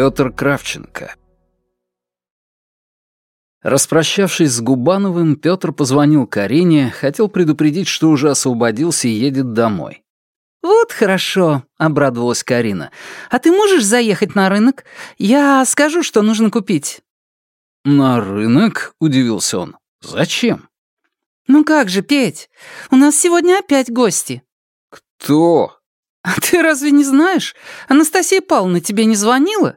Петр Кравченко. Распрощавшись с Губановым, Петр позвонил Карине, хотел предупредить, что уже освободился и едет домой. «Вот хорошо», — обрадовалась Карина. «А ты можешь заехать на рынок? Я скажу, что нужно купить». «На рынок?» — удивился он. «Зачем?» «Ну как же, Петь, у нас сегодня опять гости». «Кто?» «А ты разве не знаешь? Анастасия Павловна тебе не звонила?»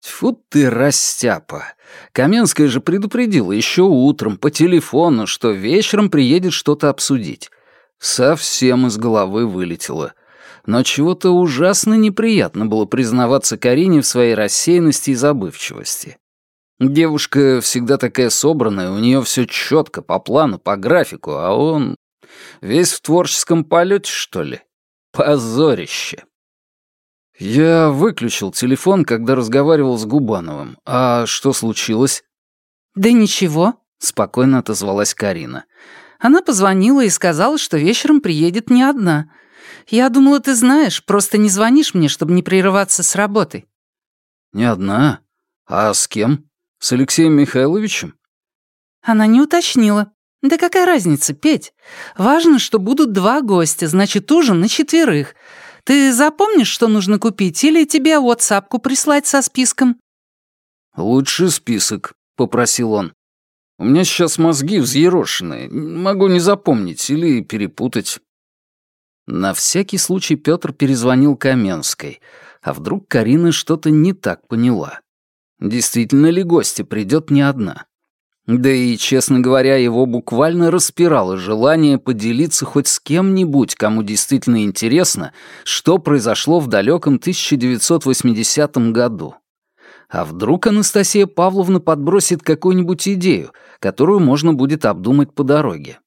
Тьфу ты, растяпа. Каменская же предупредила еще утром по телефону, что вечером приедет что-то обсудить. Совсем из головы вылетело. Но чего-то ужасно неприятно было признаваться Карине в своей рассеянности и забывчивости. Девушка всегда такая собранная, у нее все четко, по плану, по графику, а он весь в творческом полете, что ли? Позорище. Я выключил телефон, когда разговаривал с Губановым. А что случилось? Да ничего, спокойно отозвалась Карина. Она позвонила и сказала, что вечером приедет не одна. Я думала, ты знаешь, просто не звонишь мне, чтобы не прерываться с работой. Не одна? А с кем? С Алексеем Михайловичем? Она не уточнила. «Да какая разница, Петь? Важно, что будут два гостя, значит, ужин на четверых. Ты запомнишь, что нужно купить, или тебе WhatsApp прислать со списком?» «Лучше список», — попросил он. «У меня сейчас мозги взъерошены. Могу не запомнить или перепутать». На всякий случай Петр перезвонил Каменской. А вдруг Карина что-то не так поняла? Действительно ли гостья придет не одна? Да и, честно говоря, его буквально распирало желание поделиться хоть с кем-нибудь, кому действительно интересно, что произошло в далеком 1980 году. А вдруг Анастасия Павловна подбросит какую-нибудь идею, которую можно будет обдумать по дороге?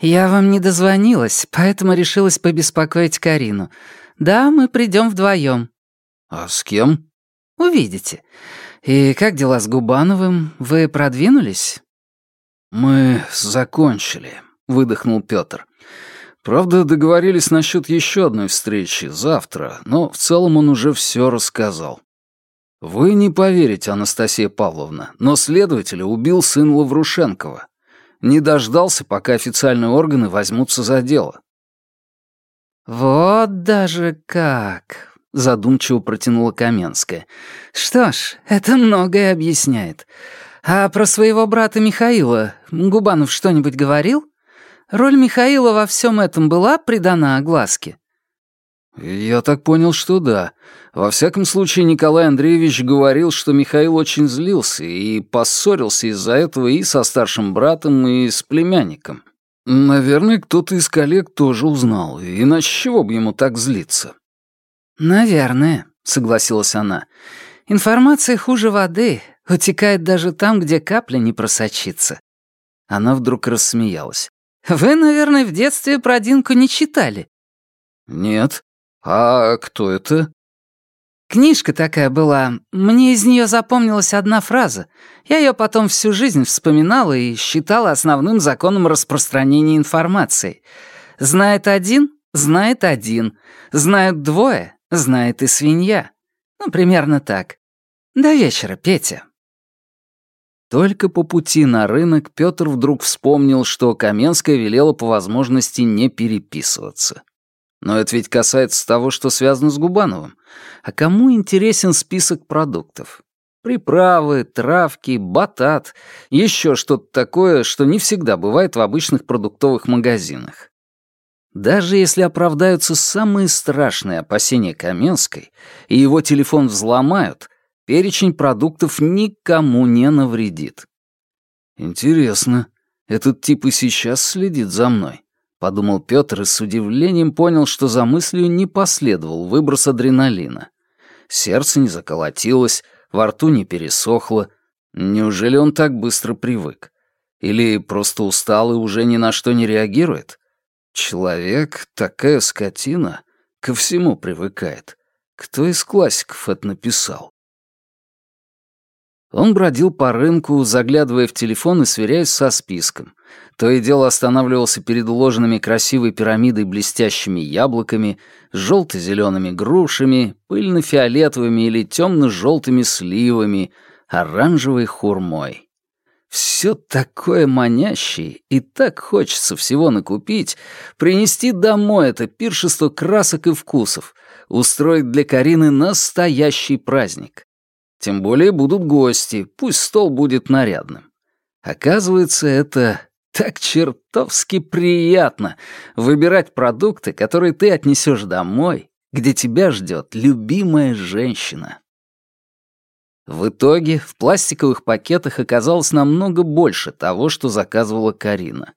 «Я вам не дозвонилась, поэтому решилась побеспокоить Карину. Да, мы придем вдвоем». «А с кем?» «Увидите. «И как дела с Губановым? Вы продвинулись?» «Мы закончили», — выдохнул Пётр. «Правда, договорились насчет еще одной встречи завтра, но в целом он уже все рассказал. Вы не поверите, Анастасия Павловна, но следователя убил сын Лаврушенкова. Не дождался, пока официальные органы возьмутся за дело». «Вот даже как!» Задумчиво протянула Каменская. «Что ж, это многое объясняет. А про своего брата Михаила Губанов что-нибудь говорил? Роль Михаила во всем этом была придана огласке?» «Я так понял, что да. Во всяком случае, Николай Андреевич говорил, что Михаил очень злился и поссорился из-за этого и со старшим братом, и с племянником. Наверное, кто-то из коллег тоже узнал, иначе чего бы ему так злиться?» «Наверное», — согласилась она. «Информация хуже воды, утекает даже там, где капля не просочится». Она вдруг рассмеялась. «Вы, наверное, в детстве про Динку не читали?» «Нет. А кто это?» Книжка такая была. Мне из нее запомнилась одна фраза. Я ее потом всю жизнь вспоминала и считала основным законом распространения информации. Знает один — знает один. Знают двое Знает и свинья. Ну, примерно так. До вечера, Петя. Только по пути на рынок Пётр вдруг вспомнил, что Каменская велела по возможности не переписываться. Но это ведь касается того, что связано с Губановым. А кому интересен список продуктов? Приправы, травки, батат, еще что-то такое, что не всегда бывает в обычных продуктовых магазинах. Даже если оправдаются самые страшные опасения Каменской и его телефон взломают, перечень продуктов никому не навредит. «Интересно, этот тип и сейчас следит за мной», — подумал Пётр и с удивлением понял, что за мыслью не последовал выброс адреналина. Сердце не заколотилось, во рту не пересохло. Неужели он так быстро привык? Или просто устал и уже ни на что не реагирует? Человек, такая скотина, ко всему привыкает. Кто из классиков это написал? Он бродил по рынку, заглядывая в телефон и сверяясь со списком. То и дело останавливался перед уложенными красивой пирамидой блестящими яблоками, желто-зелеными грушами, пыльно-фиолетовыми или темно-желтыми сливами, оранжевой хурмой. Все такое манящее, и так хочется всего накупить, принести домой это пиршество красок и вкусов, устроить для Карины настоящий праздник. Тем более будут гости, пусть стол будет нарядным. Оказывается, это так чертовски приятно выбирать продукты, которые ты отнесешь домой, где тебя ждет любимая женщина. В итоге в пластиковых пакетах оказалось намного больше того, что заказывала Карина.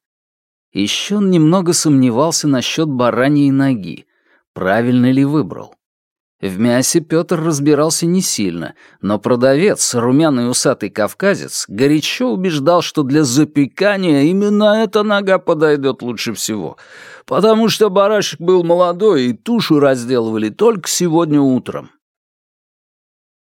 Еще он немного сомневался насчет бараньей ноги, правильно ли выбрал. В мясе Петр разбирался не сильно, но продавец, румяный усатый кавказец, горячо убеждал, что для запекания именно эта нога подойдет лучше всего, потому что барашек был молодой и тушу разделывали только сегодня утром.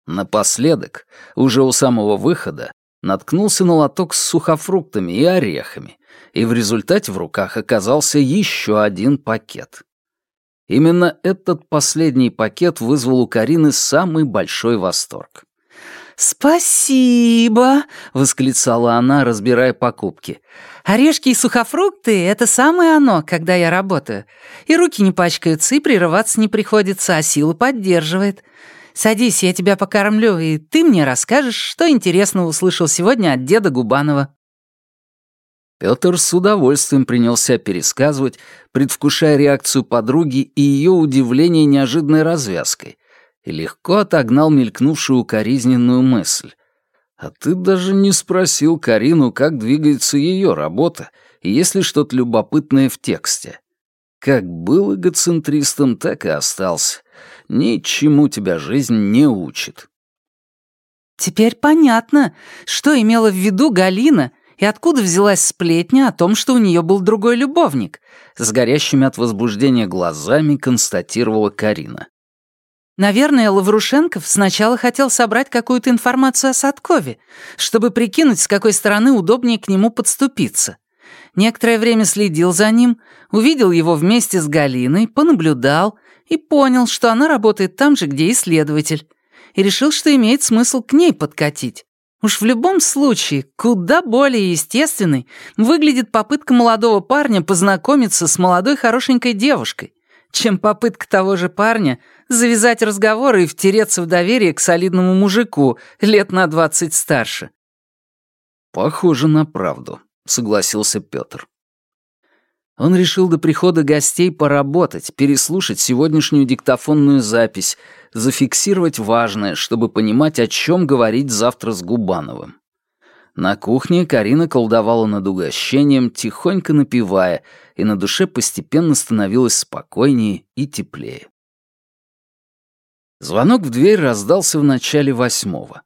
Напоследок, уже у самого выхода, наткнулся на лоток с сухофруктами и орехами, и в результате в руках оказался еще один пакет. Именно этот последний пакет вызвал у Карины самый большой восторг. «Спасибо!» — восклицала она, разбирая покупки. «Орешки и сухофрукты — это самое оно, когда я работаю. И руки не пачкаются, и прерываться не приходится, а силу поддерживает. Садись, я тебя покормлю, и ты мне расскажешь, что интересного услышал сегодня от деда Губанова». Пётр с удовольствием принялся пересказывать, предвкушая реакцию подруги и ее удивление неожиданной развязкой, и легко отогнал мелькнувшую укоризненную мысль. «А ты даже не спросил Карину, как двигается ее работа, и есть ли что-то любопытное в тексте. Как был эгоцентристом, так и остался. Ничему тебя жизнь не учит». «Теперь понятно, что имела в виду Галина, и откуда взялась сплетня о том, что у нее был другой любовник? С горящими от возбуждения глазами констатировала Карина. Наверное, Лаврушенков сначала хотел собрать какую-то информацию о Садкове, чтобы прикинуть, с какой стороны удобнее к нему подступиться. Некоторое время следил за ним, увидел его вместе с Галиной, понаблюдал и понял, что она работает там же, где исследователь, и решил, что имеет смысл к ней подкатить. Уж в любом случае, куда более естественной выглядит попытка молодого парня познакомиться с молодой хорошенькой девушкой, чем попытка того же парня завязать разговор и втереться в доверие к солидному мужику лет на двадцать старше. «Похоже на правду», — согласился Петр. Он решил до прихода гостей поработать, переслушать сегодняшнюю диктофонную запись, зафиксировать важное, чтобы понимать, о чем говорить завтра с Губановым. На кухне Карина колдовала над угощением, тихонько напевая, и на душе постепенно становилось спокойнее и теплее. Звонок в дверь раздался в начале восьмого.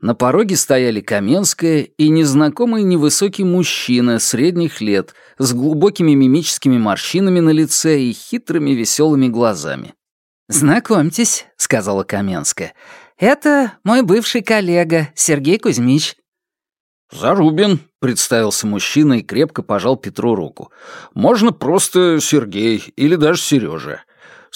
На пороге стояли Каменская и незнакомый невысокий мужчина средних лет с глубокими мимическими морщинами на лице и хитрыми веселыми глазами. «Знакомьтесь», — сказала Каменская. «Это мой бывший коллега Сергей Кузьмич». «Зарубин», — представился мужчина и крепко пожал Петру руку. «Можно просто Сергей или даже Сережа.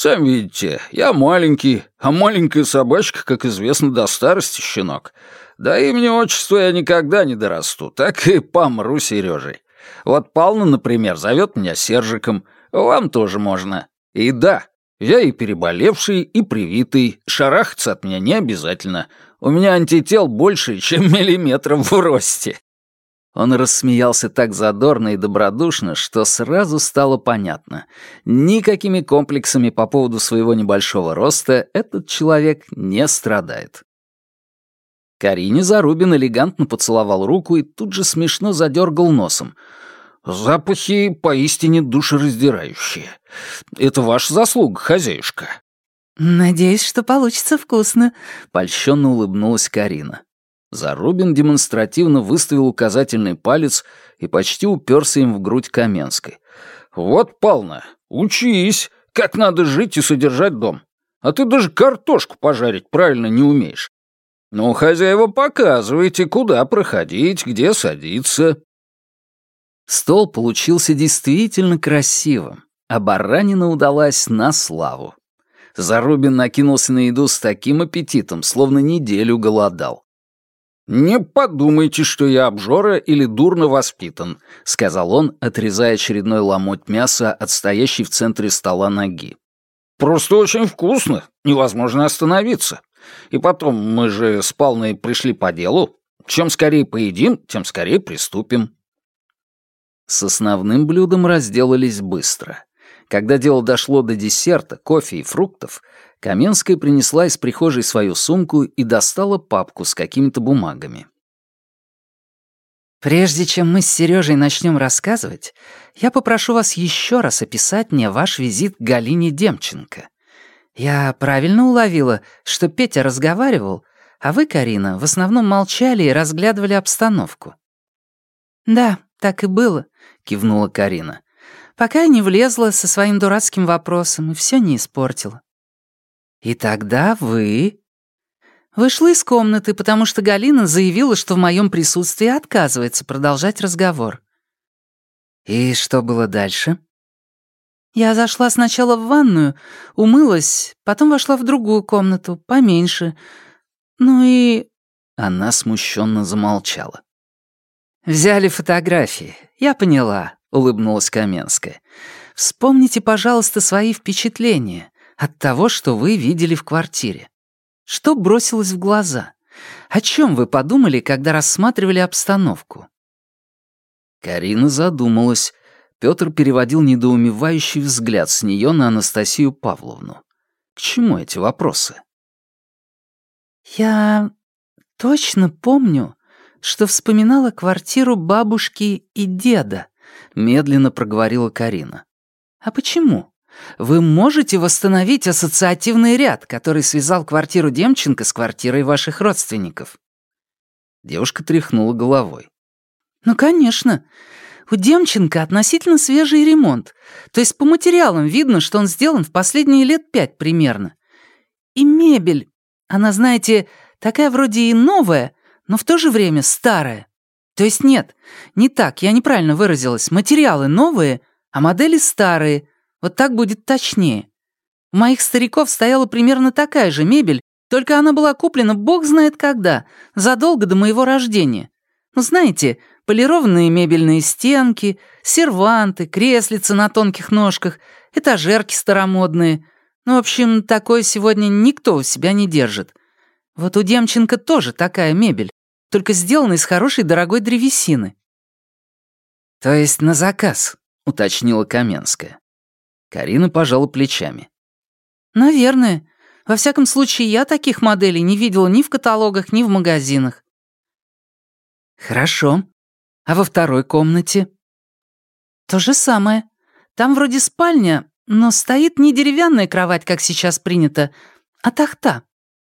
Сами видите, я маленький, а маленькая собачка, как известно, до старости щенок. До имени отчества я никогда не дорасту, так и помру Сережей. Вот Пална, например, зовет меня Сержиком, вам тоже можно. И да, я и переболевший, и привитый, шарахаться от меня не обязательно. У меня антител больше, чем миллиметров в росте. Он рассмеялся так задорно и добродушно, что сразу стало понятно. Никакими комплексами по поводу своего небольшого роста этот человек не страдает. Карине Зарубин элегантно поцеловал руку и тут же смешно задергал носом. «Запахи поистине душераздирающие. Это ваша заслуга, хозяюшка». «Надеюсь, что получится вкусно», — польщенно улыбнулась Карина. Зарубин демонстративно выставил указательный палец и почти уперся им в грудь Каменской. «Вот, Пална, учись, как надо жить и содержать дом. А ты даже картошку пожарить правильно не умеешь. «Ну, хозяева, показывайте, куда проходить, где садиться». Стол получился действительно красивым, а баранина удалась на славу. Зарубин накинулся на еду с таким аппетитом, словно неделю голодал. «Не подумайте, что я обжора или дурно воспитан», — сказал он, отрезая очередной ломоть мяса от стоящей в центре стола ноги. «Просто очень вкусно, невозможно остановиться. И потом, мы же с Палной пришли по делу. Чем скорее поедим, тем скорее приступим». С основным блюдом разделались быстро. Когда дело дошло до десерта, кофе и фруктов, Каменская принесла из прихожей свою сумку и достала папку с какими-то бумагами. «Прежде чем мы с Сережей начнем рассказывать, я попрошу вас еще раз описать мне ваш визит к Галине Демченко. Я правильно уловила, что Петя разговаривал, а вы, Карина, в основном молчали и разглядывали обстановку». «Да, так и было», — кивнула Карина. «Пока я не влезла со своим дурацким вопросом и все не испортила». «И тогда вы...» Вышла из комнаты, потому что Галина заявила, что в моем присутствии отказывается продолжать разговор. «И что было дальше?» Я зашла сначала в ванную, умылась, потом вошла в другую комнату, поменьше. Ну и... Она смущенно замолчала. «Взяли фотографии. Я поняла», — улыбнулась Каменская. «Вспомните, пожалуйста, свои впечатления от того, что вы видели в квартире. Что бросилось в глаза? О чем вы подумали, когда рассматривали обстановку?» Карина задумалась. Пётр переводил недоумевающий взгляд с неё на Анастасию Павловну. К чему эти вопросы? «Я точно помню, что вспоминала квартиру бабушки и деда», — медленно проговорила Карина. «А почему? Вы можете восстановить ассоциативный ряд, который связал квартиру Демченко с квартирой ваших родственников?» Девушка тряхнула головой. «Ну, конечно. У Демченко относительно свежий ремонт, то есть по материалам видно, что он сделан в последние лет пять примерно. И мебель, она, знаете, такая вроде и новая, но в то же время старая. То есть нет, не так, я неправильно выразилась. Материалы новые, а модели старые. Вот так будет точнее. У моих стариков стояла примерно такая же мебель, только она была куплена бог знает когда, задолго до моего рождения. Ну, знаете, полированные мебельные стенки, серванты, креслица на тонких ножках, этажерки старомодные. Ну, в общем, такое сегодня никто у себя не держит. Вот у Демченко тоже такая мебель только сделана из хорошей дорогой древесины». «То есть на заказ», — уточнила Каменская. Карина пожала плечами. «Наверное. Во всяком случае, я таких моделей не видела ни в каталогах, ни в магазинах». «Хорошо. А во второй комнате?» «То же самое. Там вроде спальня, но стоит не деревянная кровать, как сейчас принято, а тахта.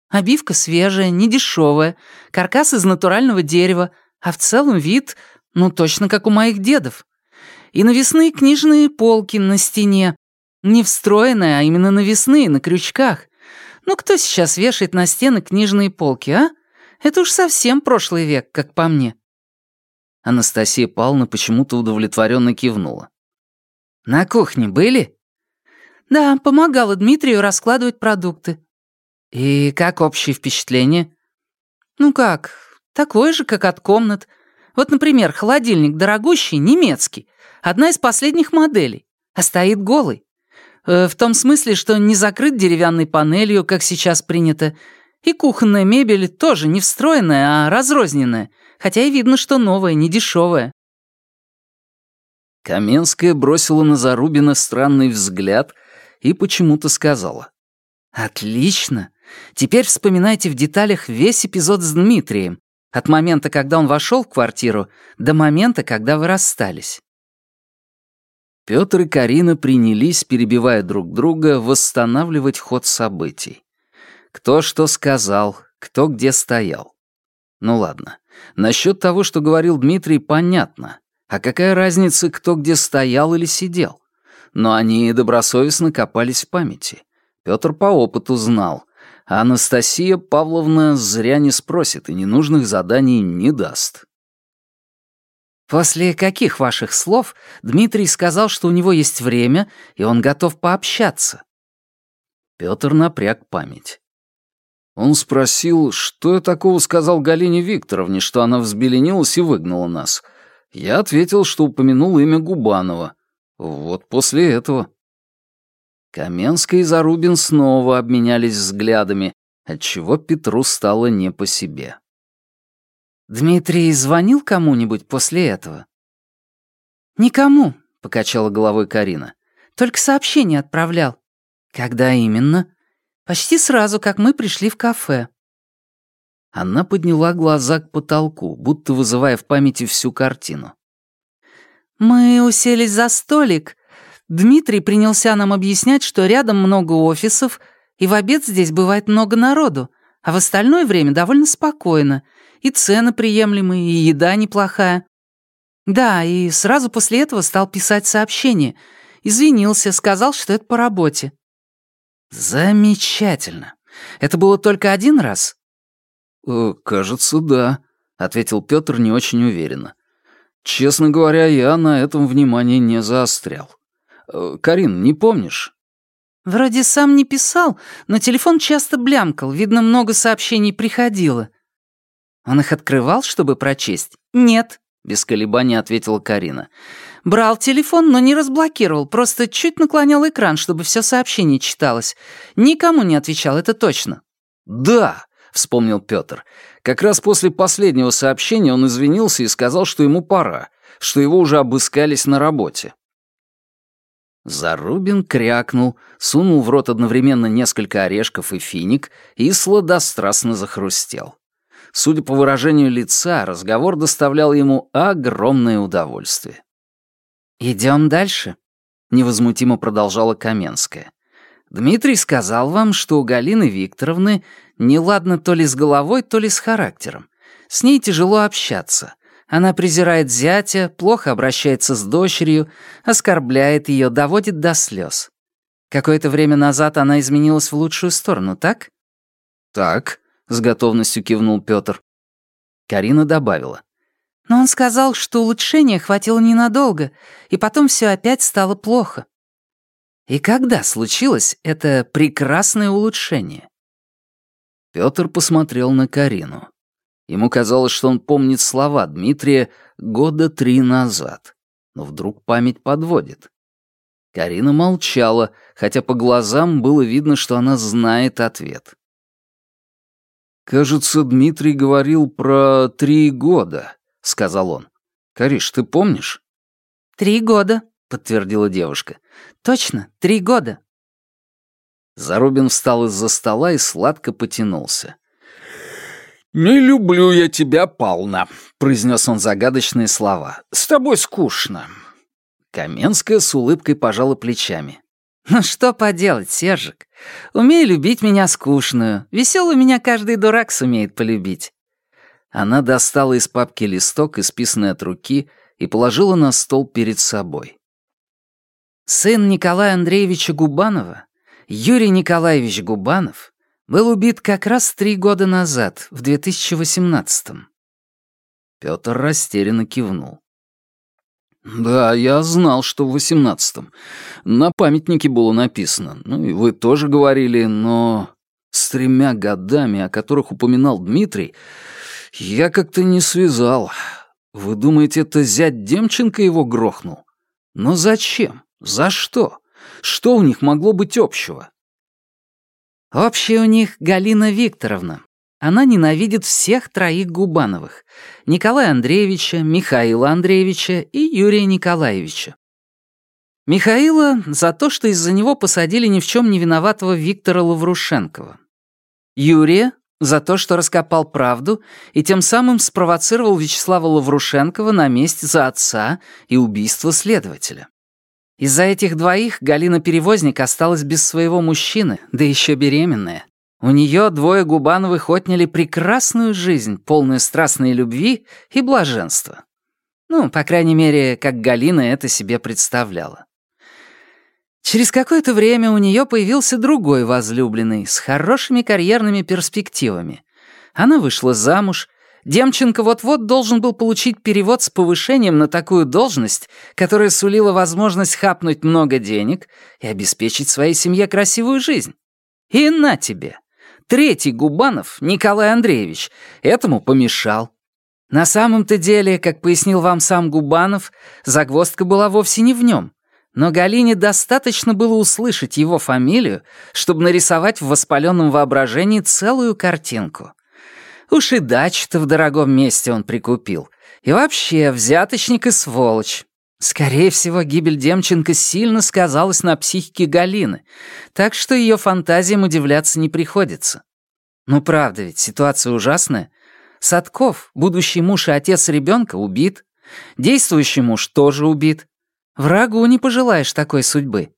Обивка свежая, недешевая, каркас из натурального дерева, а в целом вид, ну, точно как у моих дедов. И навесные книжные полки на стене. Не встроенные, а именно навесные, на крючках. Ну, кто сейчас вешает на стены книжные полки, а? Это уж совсем прошлый век, как по мне. Анастасия Павловна почему-то удовлетворенно кивнула. «На кухне были?» «Да, помогала Дмитрию раскладывать продукты. «И как общее впечатление?» «Ну как, такое же, как от комнат. Вот, например, холодильник дорогущий, немецкий, одна из последних моделей, а стоит голый. Э, в том смысле, что не закрыт деревянной панелью, как сейчас принято, и кухонная мебель тоже не встроенная, а разрозненная, хотя и видно, что новая, не дешевая. Каменская бросила на Зарубина странный взгляд и почему-то сказала. «Отлично. Теперь вспоминайте в деталях весь эпизод с Дмитрием, от момента, когда он вошел в квартиру, до момента, когда вы расстались. Пётр и Карина принялись, перебивая друг друга, восстанавливать ход событий. Кто что сказал, кто где стоял. Ну ладно, насчет того, что говорил Дмитрий, понятно. А какая разница, кто где стоял или сидел? Но они добросовестно копались в памяти. Пётр по опыту знал. Анастасия Павловна зря не спросит и ненужных заданий не даст. «После каких ваших слов Дмитрий сказал, что у него есть время, и он готов пообщаться?» Пётр напряг память. Он спросил, что я такого сказал Галине Викторовне, что она взбеленилась и выгнала нас. Я ответил, что упомянул имя Губанова. Вот после этого. Каменская и Зарубин снова обменялись взглядами, отчего Петру стало не по себе. «Дмитрий звонил кому-нибудь после этого?» «Никому», — покачала головой Карина. «Только сообщение отправлял». «Когда именно?» «Почти сразу, как мы пришли в кафе». Она подняла глаза к потолку, будто вызывая в памяти всю картину. «Мы уселись за столик, Дмитрий принялся нам объяснять, что рядом много офисов, и в обед здесь бывает много народу, а в остальное время довольно спокойно, и цены приемлемые, и еда неплохая. Да, и сразу после этого стал писать сообщение. Извинился, сказал, что это по работе. Замечательно. Это было только один раз? «Э, «Кажется, да», — ответил Петр не очень уверенно. «Честно говоря, я на этом внимание не заострял. Э, Карин, не помнишь?» «Вроде сам не писал, но телефон часто блямкал, видно, много сообщений приходило». «Он их открывал, чтобы прочесть?» «Нет», — без колебаний ответила Карина. «Брал телефон, но не разблокировал, просто чуть наклонял экран, чтобы все сообщение читалось. Никому не отвечал, это точно». «Да», — вспомнил Петр. «Как раз после последнего сообщения он извинился и сказал, что ему пора, что его уже обыскались на работе. Зарубин крякнул, сунул в рот одновременно несколько орешков и финик и сладострастно захрустел. Судя по выражению лица, разговор доставлял ему огромное удовольствие. «Идем дальше», — невозмутимо продолжала Каменская. «Дмитрий сказал вам, что у Галины Викторовны неладно то ли с головой, то ли с характером. С ней тяжело общаться. Она презирает зятя, плохо обращается с дочерью, оскорбляет ее, доводит до слез. Какое-то время назад она изменилась в лучшую сторону, так? Так, с готовностью кивнул Петр. Карина добавила. Но он сказал, что улучшения хватило ненадолго, и потом все опять стало плохо. И когда случилось это прекрасное улучшение? Петр посмотрел на Карину. Ему казалось, что он помнит слова Дмитрия года три назад. Но вдруг память подводит. Карина молчала, хотя по глазам было видно, что она знает ответ. «Кажется, Дмитрий говорил про три года», — сказал он. «Кариш, ты помнишь?» «Три года», — подтвердила девушка. «Точно, три года». Зарубин встал из-за стола и сладко потянулся. «Не люблю я тебя, Пална», — произнес он загадочные слова. «С тобой скучно». Каменская с улыбкой пожала плечами. «Ну что поделать, Сержик? Умей любить меня скучную. Веселую меня каждый дурак сумеет полюбить». Она достала из папки листок, исписанный от руки, и положила на стол перед собой. Сын Николая Андреевича Губанова, Юрий Николаевич Губанов, был убит как раз три года назад, в 2018-м. Пётр растерянно кивнул. «Да, я знал, что в восемнадцатом. На памятнике было написано. Ну и вы тоже говорили, но с тремя годами, о которых упоминал Дмитрий, я как-то не связал. Вы думаете, это зять Демченко его грохнул? Но зачем? За что? Что у них могло быть общего? Общая у них Галина Викторовна. Она ненавидит всех троих Губановых. Николая Андреевича, Михаила Андреевича и Юрия Николаевича. Михаила за то, что из-за него посадили ни в чем не виноватого Виктора Лаврушенкова. Юрия за то, что раскопал правду и тем самым спровоцировал Вячеслава Лаврушенкова на месть за отца и убийство следователя. Из-за этих двоих Галина Перевозник осталась без своего мужчины, да еще беременная. У нее двое Губановых отняли прекрасную жизнь, полную страстной любви и блаженства. Ну, по крайней мере, как Галина это себе представляла. Через какое-то время у нее появился другой возлюбленный с хорошими карьерными перспективами. Она вышла замуж. Демченко вот-вот должен был получить перевод с повышением на такую должность, которая сулила возможность хапнуть много денег и обеспечить своей семье красивую жизнь. И на тебе. Третий Губанов, Николай Андреевич, этому помешал. На самом-то деле, как пояснил вам сам Губанов, загвоздка была вовсе не в нем. Но Галине достаточно было услышать его фамилию, чтобы нарисовать в воспаленном воображении целую картинку. Уж и дачу-то в дорогом месте он прикупил. И вообще, взяточник и сволочь. Скорее всего, гибель Демченко сильно сказалась на психике Галины, так что ее фантазиям удивляться не приходится. Ну правда ведь, ситуация ужасная. Садков, будущий муж и отец ребенка, убит. Действующий муж тоже убит. Врагу не пожелаешь такой судьбы.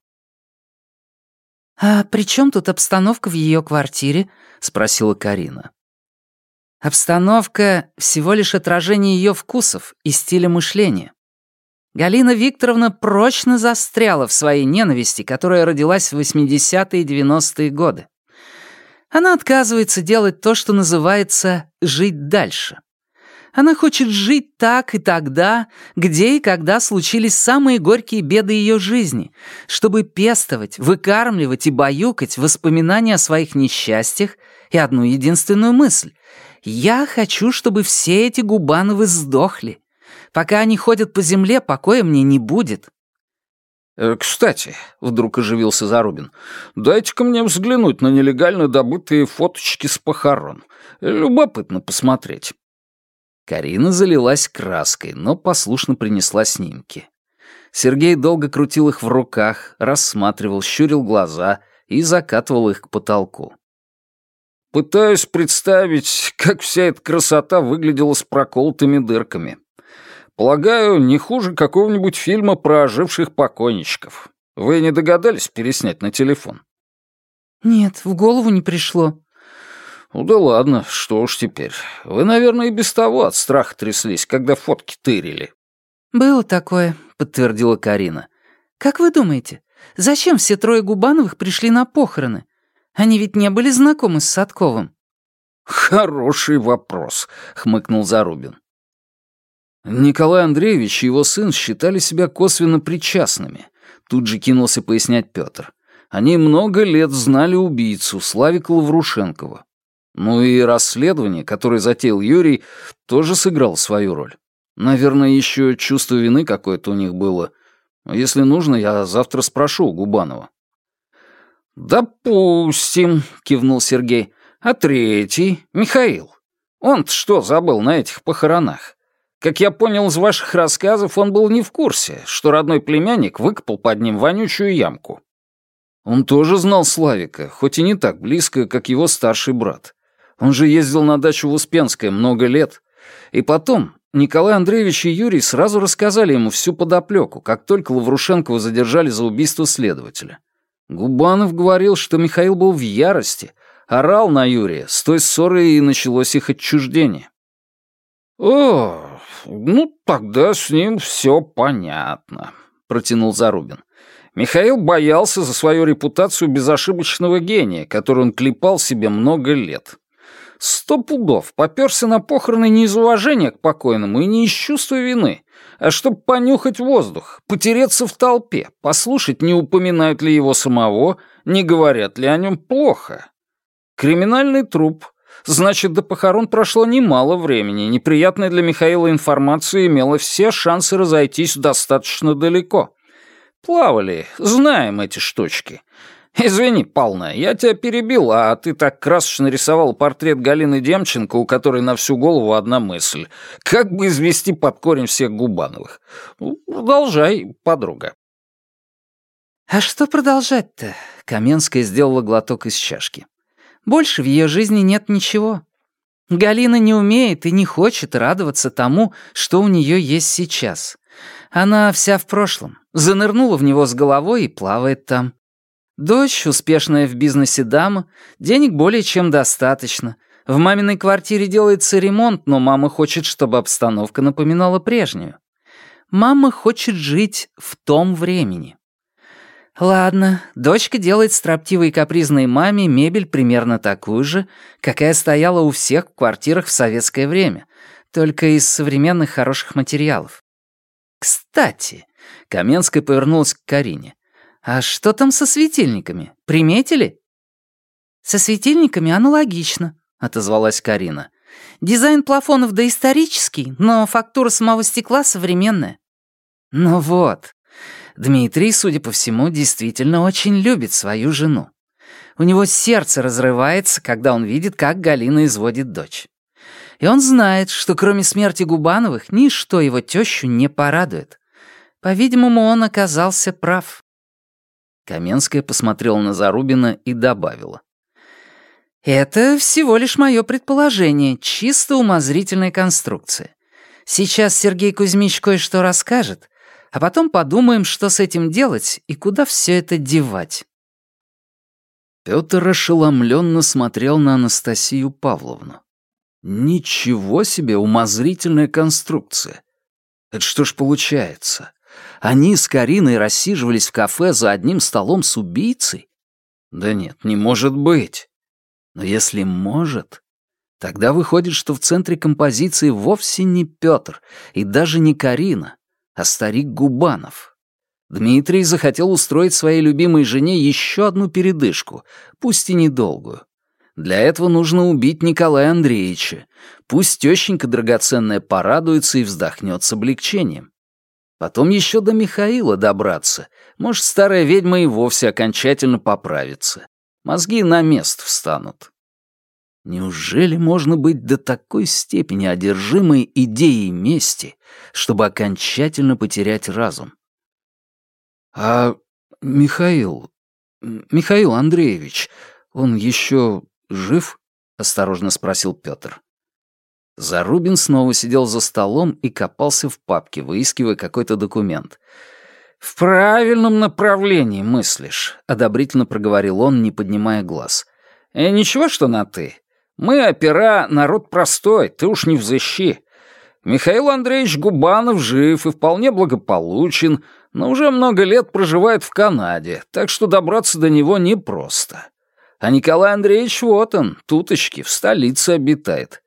«А при чем тут обстановка в ее квартире?» — спросила Карина. Обстановка — всего лишь отражение ее вкусов и стиля мышления. Галина Викторовна прочно застряла в своей ненависти, которая родилась в 80-е и 90-е годы. Она отказывается делать то, что называется «жить дальше». Она хочет жить так и тогда, где и когда случились самые горькие беды ее жизни, чтобы пестовать, выкармливать и баюкать воспоминания о своих несчастьях и одну единственную мысль. «Я хочу, чтобы все эти Губановы сдохли. Пока они ходят по земле, покоя мне не будет». Э, «Кстати», — вдруг оживился Зарубин, — «дайте-ка мне взглянуть на нелегально добытые фоточки с похорон. Любопытно посмотреть». Карина залилась краской, но послушно принесла снимки. Сергей долго крутил их в руках, рассматривал, щурил глаза и закатывал их к потолку. «Пытаюсь представить, как вся эта красота выглядела с проколотыми дырками. Полагаю, не хуже какого-нибудь фильма про оживших покойничков. Вы не догадались переснять на телефон?» «Нет, в голову не пришло», «Ну да ладно, что уж теперь. Вы, наверное, и без того от страха тряслись, когда фотки тырили». «Было такое», — подтвердила Карина. «Как вы думаете, зачем все трое Губановых пришли на похороны? Они ведь не были знакомы с Садковым». «Хороший вопрос», — хмыкнул Зарубин. Николай Андреевич и его сын считали себя косвенно причастными. Тут же кинулся пояснять Петр. Они много лет знали убийцу, Славика Лаврушенкова. Ну и расследование, которое затеял Юрий, тоже сыграл свою роль. Наверное, еще чувство вины какое-то у них было. Если нужно, я завтра спрошу у Губанова. «Допустим», — кивнул Сергей. «А третий? Михаил. Он-то что забыл на этих похоронах? Как я понял из ваших рассказов, он был не в курсе, что родной племянник выкопал под ним вонючую ямку». Он тоже знал Славика, хоть и не так близко, как его старший брат. Он же ездил на дачу в Успенское много лет. И потом Николай Андреевич и Юрий сразу рассказали ему всю подоплеку, как только Лаврушенкова задержали за убийство следователя. Губанов говорил, что Михаил был в ярости, орал на Юрия, с той ссоры и началось их отчуждение. «О, ну тогда с ним все понятно», — протянул Зарубин. Михаил боялся за свою репутацию безошибочного гения, которую он клепал себе много лет. Сто пудов попёрся на похороны не из уважения к покойному и не из чувства вины, а чтобы понюхать воздух, потереться в толпе, послушать, не упоминают ли его самого, не говорят ли о нем плохо. Криминальный труп. Значит, до похорон прошло немало времени, неприятная для Михаила информация имела все шансы разойтись достаточно далеко. Плавали, знаем эти штучки. «Извини, Пална, я тебя перебил, а ты так красочно рисовал портрет Галины Демченко, у которой на всю голову одна мысль. Как бы извести под корень всех Губановых? Ну, продолжай, подруга». «А что продолжать-то?» — Каменская сделала глоток из чашки. «Больше в ее жизни нет ничего. Галина не умеет и не хочет радоваться тому, что у нее есть сейчас. Она вся в прошлом, занырнула в него с головой и плавает там. Дочь, успешная в бизнесе дама, денег более чем достаточно. В маминой квартире делается ремонт, но мама хочет, чтобы обстановка напоминала прежнюю. Мама хочет жить в том времени. Ладно, дочка делает строптивой и капризной маме мебель примерно такую же, какая стояла у всех в квартирах в советское время, только из современных хороших материалов. Кстати, Каменская повернулась к Карине. «А что там со светильниками? Приметили?» «Со светильниками аналогично», — отозвалась Карина. «Дизайн плафонов доисторический, но фактура самого стекла современная». «Ну вот, Дмитрий, судя по всему, действительно очень любит свою жену. У него сердце разрывается, когда он видит, как Галина изводит дочь. И он знает, что кроме смерти Губановых ничто его тещу не порадует. По-видимому, он оказался прав. Каменская посмотрела на Зарубина и добавила. «Это всего лишь мое предположение, чисто умозрительная конструкция. Сейчас Сергей Кузьмич кое-что расскажет, а потом подумаем, что с этим делать и куда все это девать». Пётр ошеломленно смотрел на Анастасию Павловну. «Ничего себе умозрительная конструкция! Это что ж получается? Они с Кариной рассиживались в кафе за одним столом с убийцей? Да нет, не может быть. Но если может, тогда выходит, что в центре композиции вовсе не Пётр и даже не Карина, а старик Губанов. Дмитрий захотел устроить своей любимой жене еще одну передышку, пусть и недолгую. Для этого нужно убить Николая Андреевича. Пусть тещенька драгоценная порадуется и вздохнет с облегчением. Потом еще до Михаила добраться. Может, старая ведьма и вовсе окончательно поправится. Мозги на место встанут. Неужели можно быть до такой степени одержимой идеей мести, чтобы окончательно потерять разум? А Михаил, Михаил Андреевич, он еще жив? Осторожно спросил Петр. Зарубин снова сидел за столом и копался в папке, выискивая какой-то документ. «В правильном направлении мыслишь», — одобрительно проговорил он, не поднимая глаз. «Э, «Ничего, что на «ты». Мы, опера, народ простой, ты уж не взыщи. Михаил Андреевич Губанов жив и вполне благополучен, но уже много лет проживает в Канаде, так что добраться до него непросто. А Николай Андреевич вот он, туточки, в столице обитает.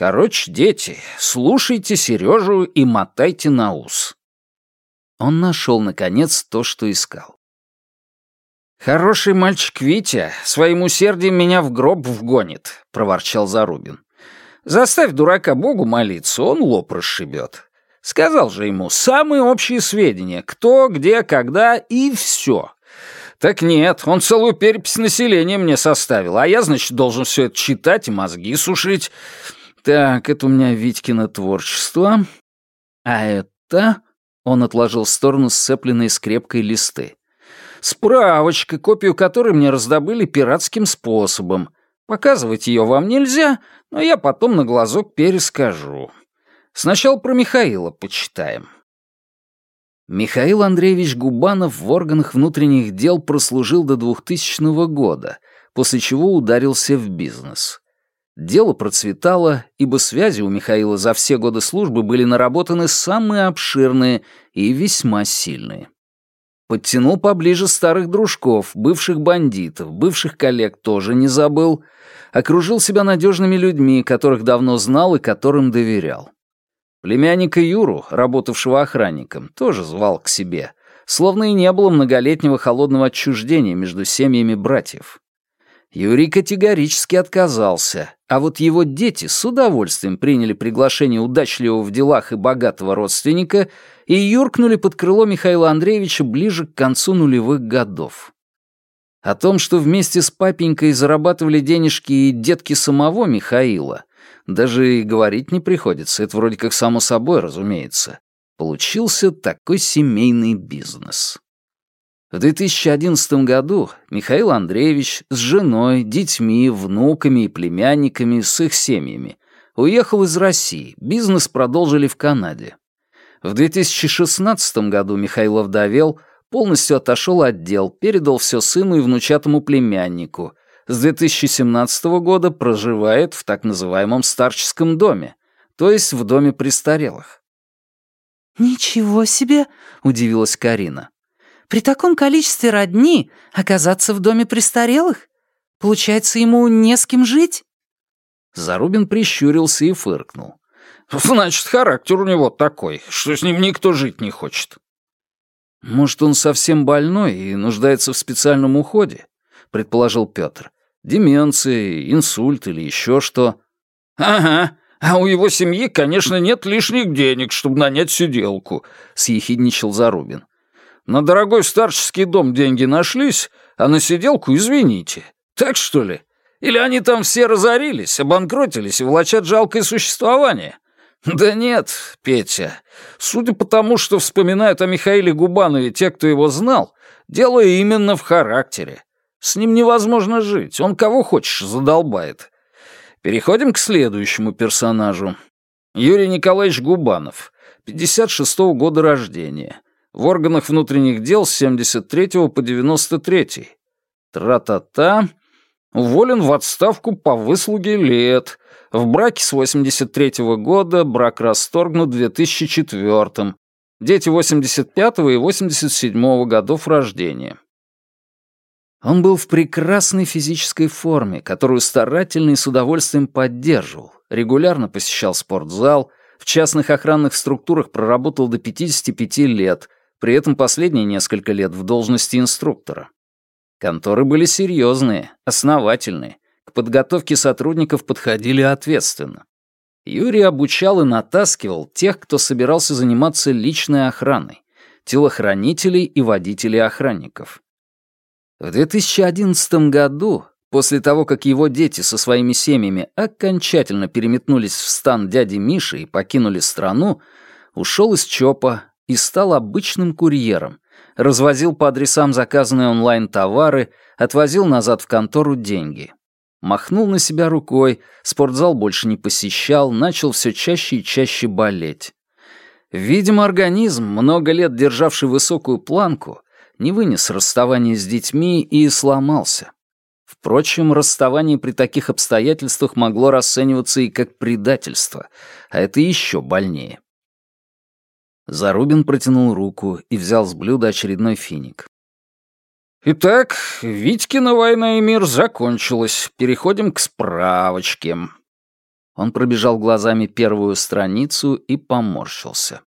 Короче, дети, слушайте Сережу и мотайте на ус. Он нашел, наконец, то, что искал. «Хороший мальчик Витя своим усердием меня в гроб вгонит», — проворчал Зарубин. «Заставь дурака Богу молиться, он лоб расшибет. Сказал же ему самые общие сведения, кто, где, когда и все. Так нет, он целую перепись населения мне составил, а я, значит, должен все это читать и мозги сушить. Так, это у меня Витькино творчество. А это...» Он отложил в сторону сцепленные скрепкой листы. Справочка, копию которой мне раздобыли пиратским способом. Показывать ее вам нельзя, но я потом на глазок перескажу. Сначала про Михаила почитаем. Михаил Андреевич Губанов в органах внутренних дел прослужил до 2000 года, после чего ударился в бизнес. Дело процветало, ибо связи у Михаила за все годы службы были наработаны самые обширные и весьма сильные. Подтянул поближе старых дружков, бывших бандитов, бывших коллег тоже не забыл. Окружил себя надежными людьми, которых давно знал и которым доверял. Племянника Юру, работавшего охранником, тоже звал к себе, словно и не было многолетнего холодного отчуждения между семьями братьев. Юрий категорически отказался, а вот его дети с удовольствием приняли приглашение удачливого в делах и богатого родственника и юркнули под крыло Михаила Андреевича ближе к концу нулевых годов. О том, что вместе с папенькой зарабатывали денежки и детки самого Михаила, даже и говорить не приходится, это вроде как само собой разумеется. Получился такой семейный бизнес. В 2011 году Михаил Андреевич с женой, детьми, внуками и племянниками с их семьями уехал из России, бизнес продолжили в Канаде. В 2016 году Михаил овдовел, полностью отошел от дел, передал все сыну и внучатому племяннику. С 2017 года проживает в так называемом старческом доме, то есть в доме престарелых. «Ничего себе!» — удивилась Карина. При таком количестве родни оказаться в доме престарелых? Получается, ему не с кем жить?» Зарубин прищурился и фыркнул. «Значит, характер у него такой, что с ним никто жить не хочет». «Может, он совсем больной и нуждается в специальном уходе?» — предположил Петр. «Деменция, инсульт или еще что?» «Ага, а у его семьи, конечно, нет лишних денег, чтобы нанять сиделку», — съехидничал Зарубин. «На дорогой старческий дом деньги нашлись, а на сиделку извините. Так что ли? Или они там все разорились, обанкротились и влачат жалкое существование? Да нет, Петя. Судя по тому, что вспоминают о Михаиле Губанове те, кто его знал, дело именно в характере. С ним невозможно жить, он кого хочешь задолбает. Переходим к следующему персонажу. Юрий Николаевич Губанов, 56-го года рождения. В органах внутренних дел с 73 по 93. Тра-та-та. Уволен в отставку по выслуге лет. В браке с 83-го года, брак расторгнут в 2004-м. Дети 85-го и 87-го годов рождения. Он был в прекрасной физической форме, которую старательно и с удовольствием поддерживал, регулярно посещал спортзал, в частных охранных структурах проработал до 55 лет, при этом последние несколько лет в должности инструктора. Конторы были серьезные, основательные, к подготовке сотрудников подходили ответственно. Юрий обучал и натаскивал тех, кто собирался заниматься личной охраной, телохранителей и водителей охранников. В 2011 году, после того, как его дети со своими семьями окончательно переметнулись в стан дяди Миши и покинули страну, ушел из ЧОПа и стал обычным курьером, развозил по адресам заказанные онлайн-товары, отвозил назад в контору деньги. Махнул на себя рукой, спортзал больше не посещал, начал все чаще и чаще болеть. Видимо, организм, много лет державший высокую планку, не вынес расставания с детьми и сломался. Впрочем, расставание при таких обстоятельствах могло расцениваться и как предательство, а это еще больнее. Зарубин протянул руку и взял с блюда очередной финик. «Итак, Витькина война и мир закончилась. Переходим к справочке». Он пробежал глазами первую страницу и поморщился.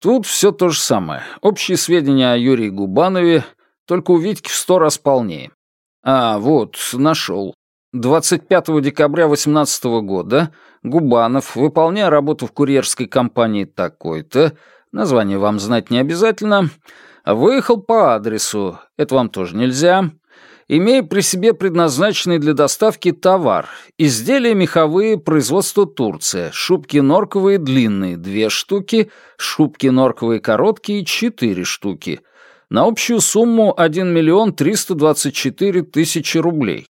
Тут все то же самое. Общие сведения о Юрии Губанове, только у Витьки в сто раз полнее. А, вот, нашел. 25 декабря 18 года Губанов, выполняя работу в курьерской компании такой-то, название вам знать не обязательно, выехал по адресу, это вам тоже нельзя, имея при себе предназначенный для доставки товар. Изделия меховые производства Турция, шубки норковые длинные две штуки, шубки норковые короткие четыре штуки. На общую сумму 1 миллион 324 тысячи рублей.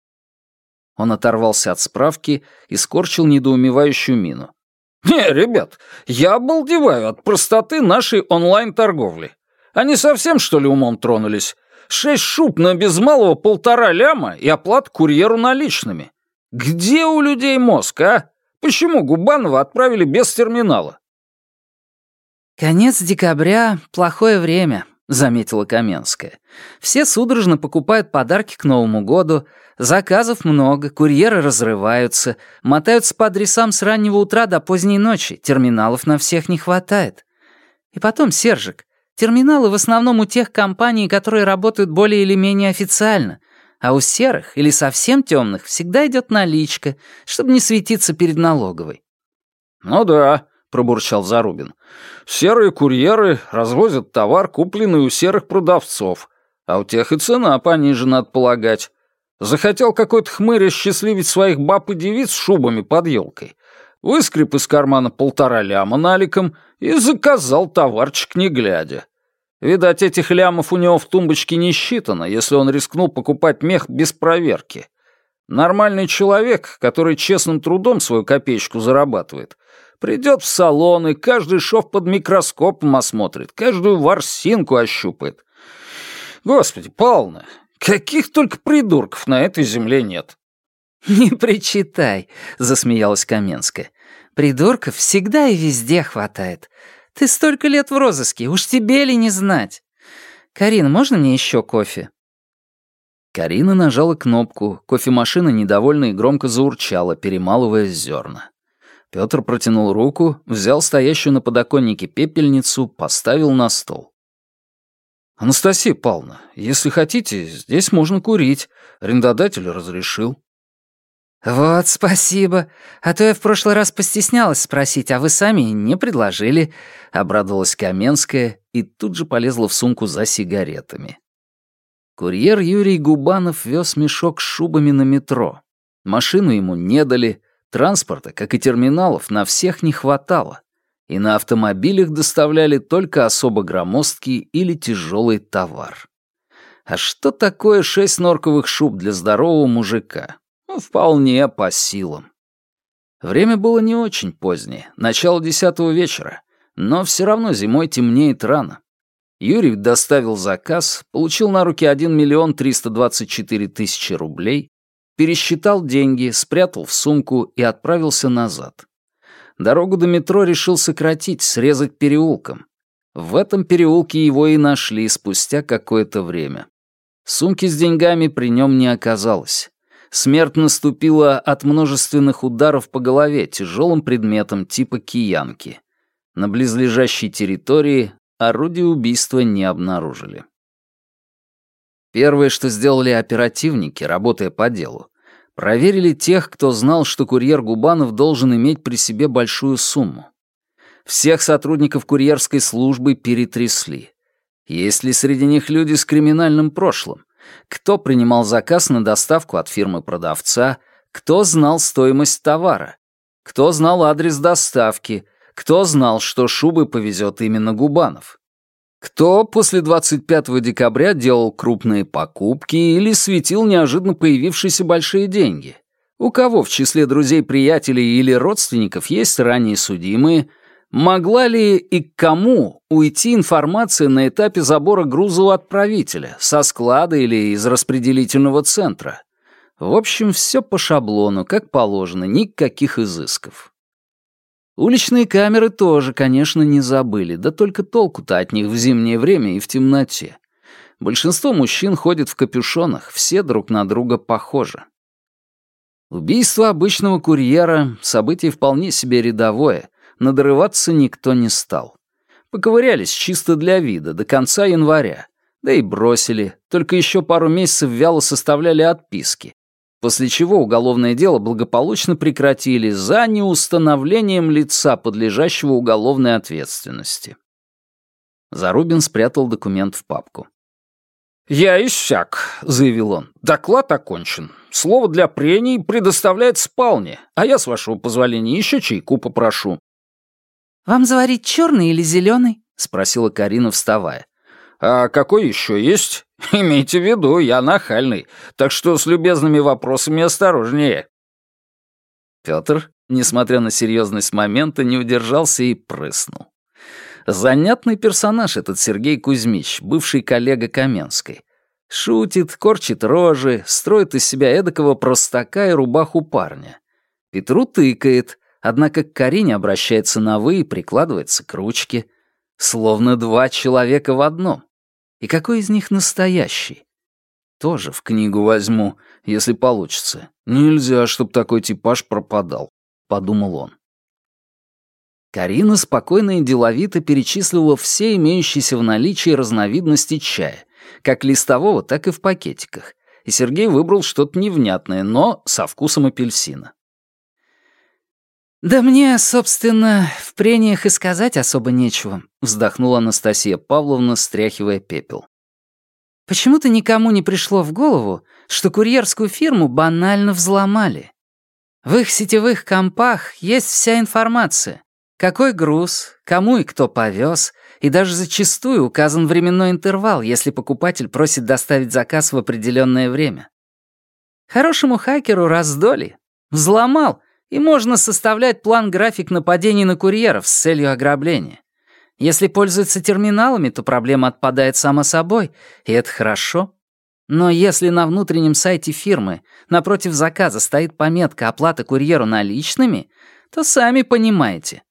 Он оторвался от справки и скорчил недоумевающую мину. «Не, ребят, я обалдеваю от простоты нашей онлайн-торговли. Они совсем, что ли, умом тронулись? Шесть шуб на без малого полтора ляма и оплат курьеру наличными. Где у людей мозг, а? Почему Губанова отправили без терминала? «Конец декабря — плохое время», — заметила Каменская. «Все судорожно покупают подарки к Новому году, заказов много, курьеры разрываются, мотаются по адресам с раннего утра до поздней ночи, терминалов на всех не хватает. И потом, Сержик, Терминалы в основном у тех компаний, которые работают более или менее официально, а у серых или совсем темных всегда идет наличка, чтобы не светиться перед налоговой. «Ну да», — пробурчал Зарубин. «Серые курьеры развозят товар, купленный у серых продавцов, а у тех и цена пониже, надо полагать. Захотел какой-то хмырь счастливить своих баб и девиц шубами под елкой. Выскреб из кармана полтора ляма наликом и заказал товарчик не глядя. Видать, этих лямов у него в тумбочке не считано, если он рискнул покупать мех без проверки. Нормальный человек, который честным трудом свою копеечку зарабатывает, придет в салон и каждый шов под микроскопом осмотрит, каждую ворсинку ощупает. Господи, Павловна, каких только придурков на этой земле нет. «Не причитай», — засмеялась Каменская. «Придурков всегда и везде хватает. Ты столько лет в розыске, уж тебе ли не знать? «Карина, можно мне еще кофе?» Карина нажала кнопку, кофемашина недовольно и громко заурчала, перемалывая зерна. Петр протянул руку, взял стоящую на подоконнике пепельницу, поставил на стол. «Анастасия Павловна, если хотите, здесь можно курить. Арендодатель разрешил». «Вот спасибо. А то я в прошлый раз постеснялась спросить, а вы сами не предложили», — обрадовалась Каменская и тут же полезла в сумку за сигаретами. Курьер Юрий Губанов вез мешок с шубами на метро. Машину ему не дали, транспорта, как и терминалов, на всех не хватало и на автомобилях доставляли только особо громоздкий или тяжелый товар. А что такое шесть норковых шуб для здорового мужика? Ну, вполне по силам. Время было не очень позднее, начало десятого вечера, но все равно зимой темнеет рано. Юрий доставил заказ, получил на руки 1 миллион 324 тысячи рублей, пересчитал деньги, спрятал в сумку и отправился назад. Дорогу до метро решил сократить, срезать переулком. В этом переулке его и нашли спустя какое-то время. Сумки с деньгами при нем не оказалось. Смерть наступила от множественных ударов по голове тяжелым предметом типа киянки. На близлежащей территории орудие убийства не обнаружили. Первое, что сделали оперативники, работая по делу, Проверили тех, кто знал, что курьер Губанов должен иметь при себе большую сумму. Всех сотрудников курьерской службы перетрясли. Есть ли среди них люди с криминальным прошлым? Кто принимал заказ на доставку от фирмы продавца? Кто знал стоимость товара? Кто знал адрес доставки? Кто знал, что шубы повезет именно Губанов? Кто после 25 декабря делал крупные покупки или светил неожиданно появившиеся большие деньги? У кого в числе друзей-приятелей или родственников есть ранее судимые? Могла ли и к кому уйти информация на этапе забора груза у отправителя, со склада или из распределительного центра? В общем, все по шаблону, как положено, никаких изысков. Уличные камеры тоже, конечно, не забыли, да только толку-то от них в зимнее время и в темноте. Большинство мужчин ходит в капюшонах, все друг на друга похожи. Убийство обычного курьера — событие вполне себе рядовое, надрываться никто не стал. Поковырялись чисто для вида до конца января, да и бросили, только еще пару месяцев вяло составляли отписки, после чего уголовное дело благополучно прекратили за неустановлением лица, подлежащего уголовной ответственности. Зарубин спрятал документ в папку. «Я иссяк», — заявил он. «Доклад окончен. Слово для прений предоставляет спални, а я, с вашего позволения, еще чайку попрошу». «Вам заварить черный или зеленый?» — спросила Карина, вставая. «А какой еще есть?» Имейте в виду, я нахальный, так что с любезными вопросами осторожнее». Пётр, несмотря на серьезность момента, не удержался и прыснул. Занятный персонаж этот Сергей Кузьмич, бывший коллега Каменской. Шутит, корчит рожи, строит из себя эдакого простака и рубаху парня. Петру тыкает, однако к Карине обращается на «вы» и прикладывается к ручке. Словно два человека в одном. И какой из них настоящий? Тоже в книгу возьму, если получится. Нельзя, чтобы такой типаж пропадал, подумал он. Карина спокойно и деловито перечислила все имеющиеся в наличии разновидности чая, как листового, так и в пакетиках, и Сергей выбрал что-то невнятное, но со вкусом апельсина. «Да мне, собственно, в прениях и сказать особо нечего», — вздохнула Анастасия Павловна, стряхивая пепел. «Почему-то никому не пришло в голову, что курьерскую фирму банально взломали. В их сетевых компах есть вся информация. Какой груз, кому и кто повез, и даже зачастую указан временной интервал, если покупатель просит доставить заказ в определенное время. Хорошему хакеру раздоли. Взломал — и можно составлять план-график нападений на курьеров с целью ограбления. Если пользуются терминалами, то проблема отпадает само собой, и это хорошо. Но если на внутреннем сайте фирмы напротив заказа стоит пометка «Оплата курьеру наличными», то сами понимаете.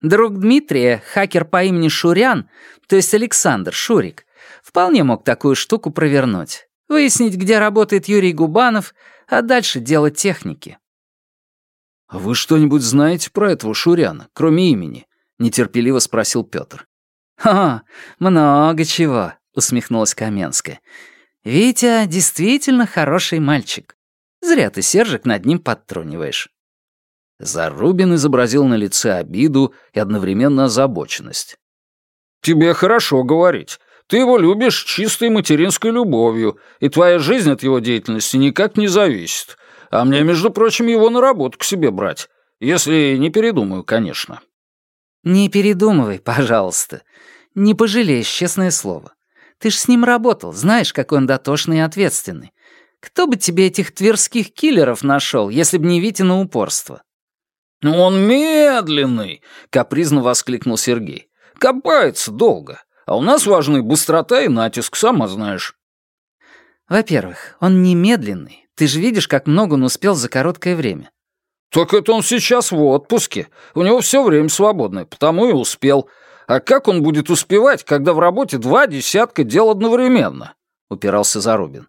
Друг Дмитрия, хакер по имени Шурян, то есть Александр Шурик, вполне мог такую штуку провернуть. Выяснить, где работает Юрий Губанов, а дальше дело техники. «А «Вы что-нибудь знаете про этого Шуряна, кроме имени?» — нетерпеливо спросил Пётр. «О, много чего», — усмехнулась Каменская. «Витя действительно хороший мальчик. Зря ты, Сержик, над ним подтруниваешь». Зарубин изобразил на лице обиду и одновременно озабоченность. «Тебе хорошо говорить. Ты его любишь чистой материнской любовью, и твоя жизнь от его деятельности никак не зависит. А мне, между прочим, его на работу к себе брать. Если не передумаю, конечно». «Не передумывай, пожалуйста. Не пожалеешь, честное слово. Ты ж с ним работал, знаешь, какой он дотошный и ответственный. Кто бы тебе этих тверских киллеров нашел, если б не Витина упорство?» «Ну он медленный!» — капризно воскликнул Сергей. «Копается долго. А у нас важны быстрота и натиск, сама знаешь». «Во-первых, он не медленный. Ты же видишь, как много он успел за короткое время». «Так это он сейчас в отпуске. У него все время свободное, потому и успел. А как он будет успевать, когда в работе два десятка дел одновременно?» — упирался Зарубин.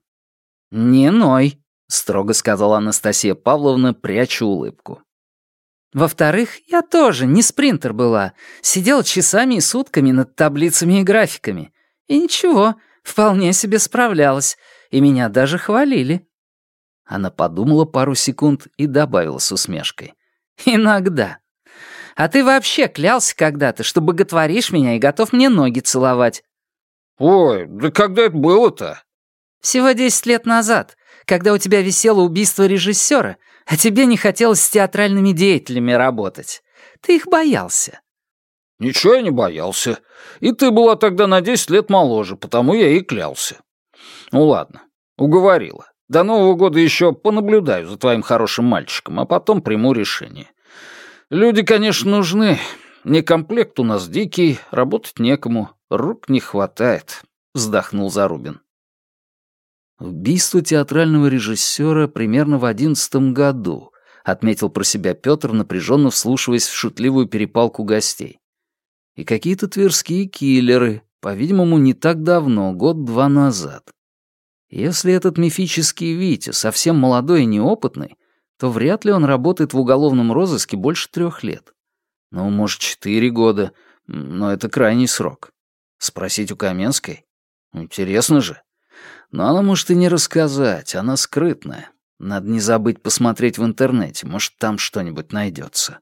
«Не ной», — строго сказала Анастасия Павловна, пряча улыбку. Во-вторых, я тоже не спринтер была. Сидела часами и сутками над таблицами и графиками. И ничего, вполне себе справлялась. И меня даже хвалили. Она подумала пару секунд и добавила с усмешкой. «Иногда. А ты вообще клялся когда-то, что боготворишь меня и готов мне ноги целовать». «Ой, да когда это было-то?» «Всего десять лет назад, когда у тебя висело убийство режиссера, а тебе не хотелось с театральными деятелями работать. Ты их боялся». «Ничего я не боялся. И ты была тогда на десять лет моложе, потому я и клялся. Ну ладно, уговорила. До Нового года еще понаблюдаю за твоим хорошим мальчиком, а потом приму решение. Люди, конечно, нужны. Не комплект у нас дикий, работать некому, рук не хватает», — вздохнул Зарубин. Убийство театрального режиссера примерно в одиннадцатом году, отметил про себя Петр, напряженно вслушиваясь в шутливую перепалку гостей. И какие-то тверские киллеры, по-видимому, не так давно, год-два назад. Если этот мифический Витя совсем молодой и неопытный, то вряд ли он работает в уголовном розыске больше трех лет. Ну, может, четыре года, но это крайний срок. Спросить у Каменской? Интересно же. Но она может и не рассказать, она скрытная. Надо не забыть посмотреть в интернете, может, там что-нибудь найдется.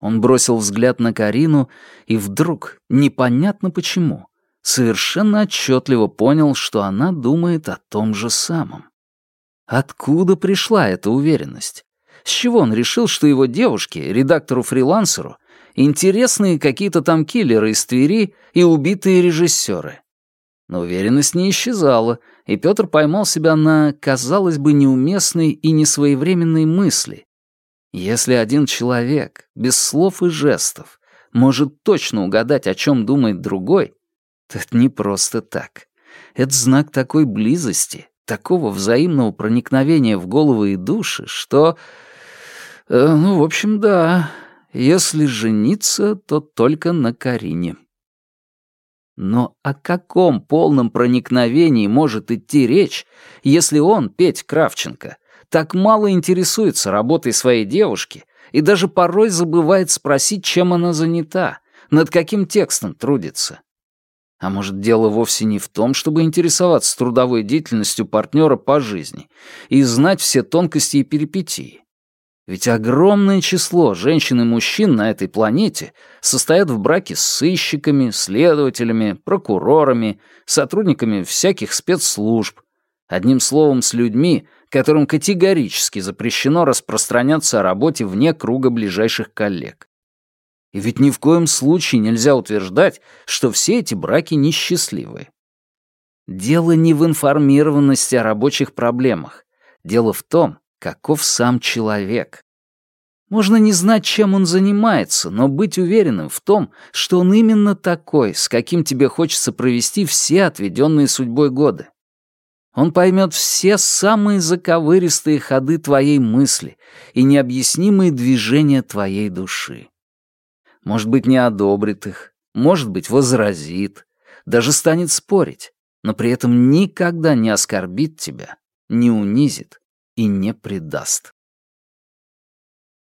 Он бросил взгляд на Карину и вдруг, непонятно почему, совершенно отчетливо понял, что она думает о том же самом. Откуда пришла эта уверенность? С чего он решил, что его девушке, редактору-фрилансеру, интересны какие-то там киллеры из Твери и убитые режиссеры? Но уверенность не исчезала, и Петр поймал себя на, казалось бы, неуместной и несвоевременной мысли. Если один человек, без слов и жестов, может точно угадать, о чем думает другой, это не просто так. Это знак такой близости, такого взаимного проникновения в головы и души, что... Э, ну, в общем, да, если жениться, то только на Карине. Но о каком полном проникновении может идти речь, если он, Петь Кравченко, так мало интересуется работой своей девушки и даже порой забывает спросить, чем она занята, над каким текстом трудится? А может, дело вовсе не в том, чтобы интересоваться трудовой деятельностью партнера по жизни и знать все тонкости и перипетии? Ведь огромное число женщин и мужчин на этой планете состоят в браке с сыщиками, следователями, прокурорами, сотрудниками всяких спецслужб, одним словом, с людьми, которым категорически запрещено распространяться о работе вне круга ближайших коллег. Ведь ни в коем случае нельзя утверждать, что все эти браки несчастливые. Дело не в информированности о рабочих проблемах. Дело в том, каков сам человек. Можно не знать, чем он занимается, но быть уверенным в том, что он именно такой, с каким тебе хочется провести все отведенные судьбой годы. Он поймет все самые заковыристые ходы твоей мысли и необъяснимые движения твоей души. Может быть, не одобрит их, может быть, возразит, даже станет спорить, но при этом никогда не оскорбит тебя, не унизит и не предаст.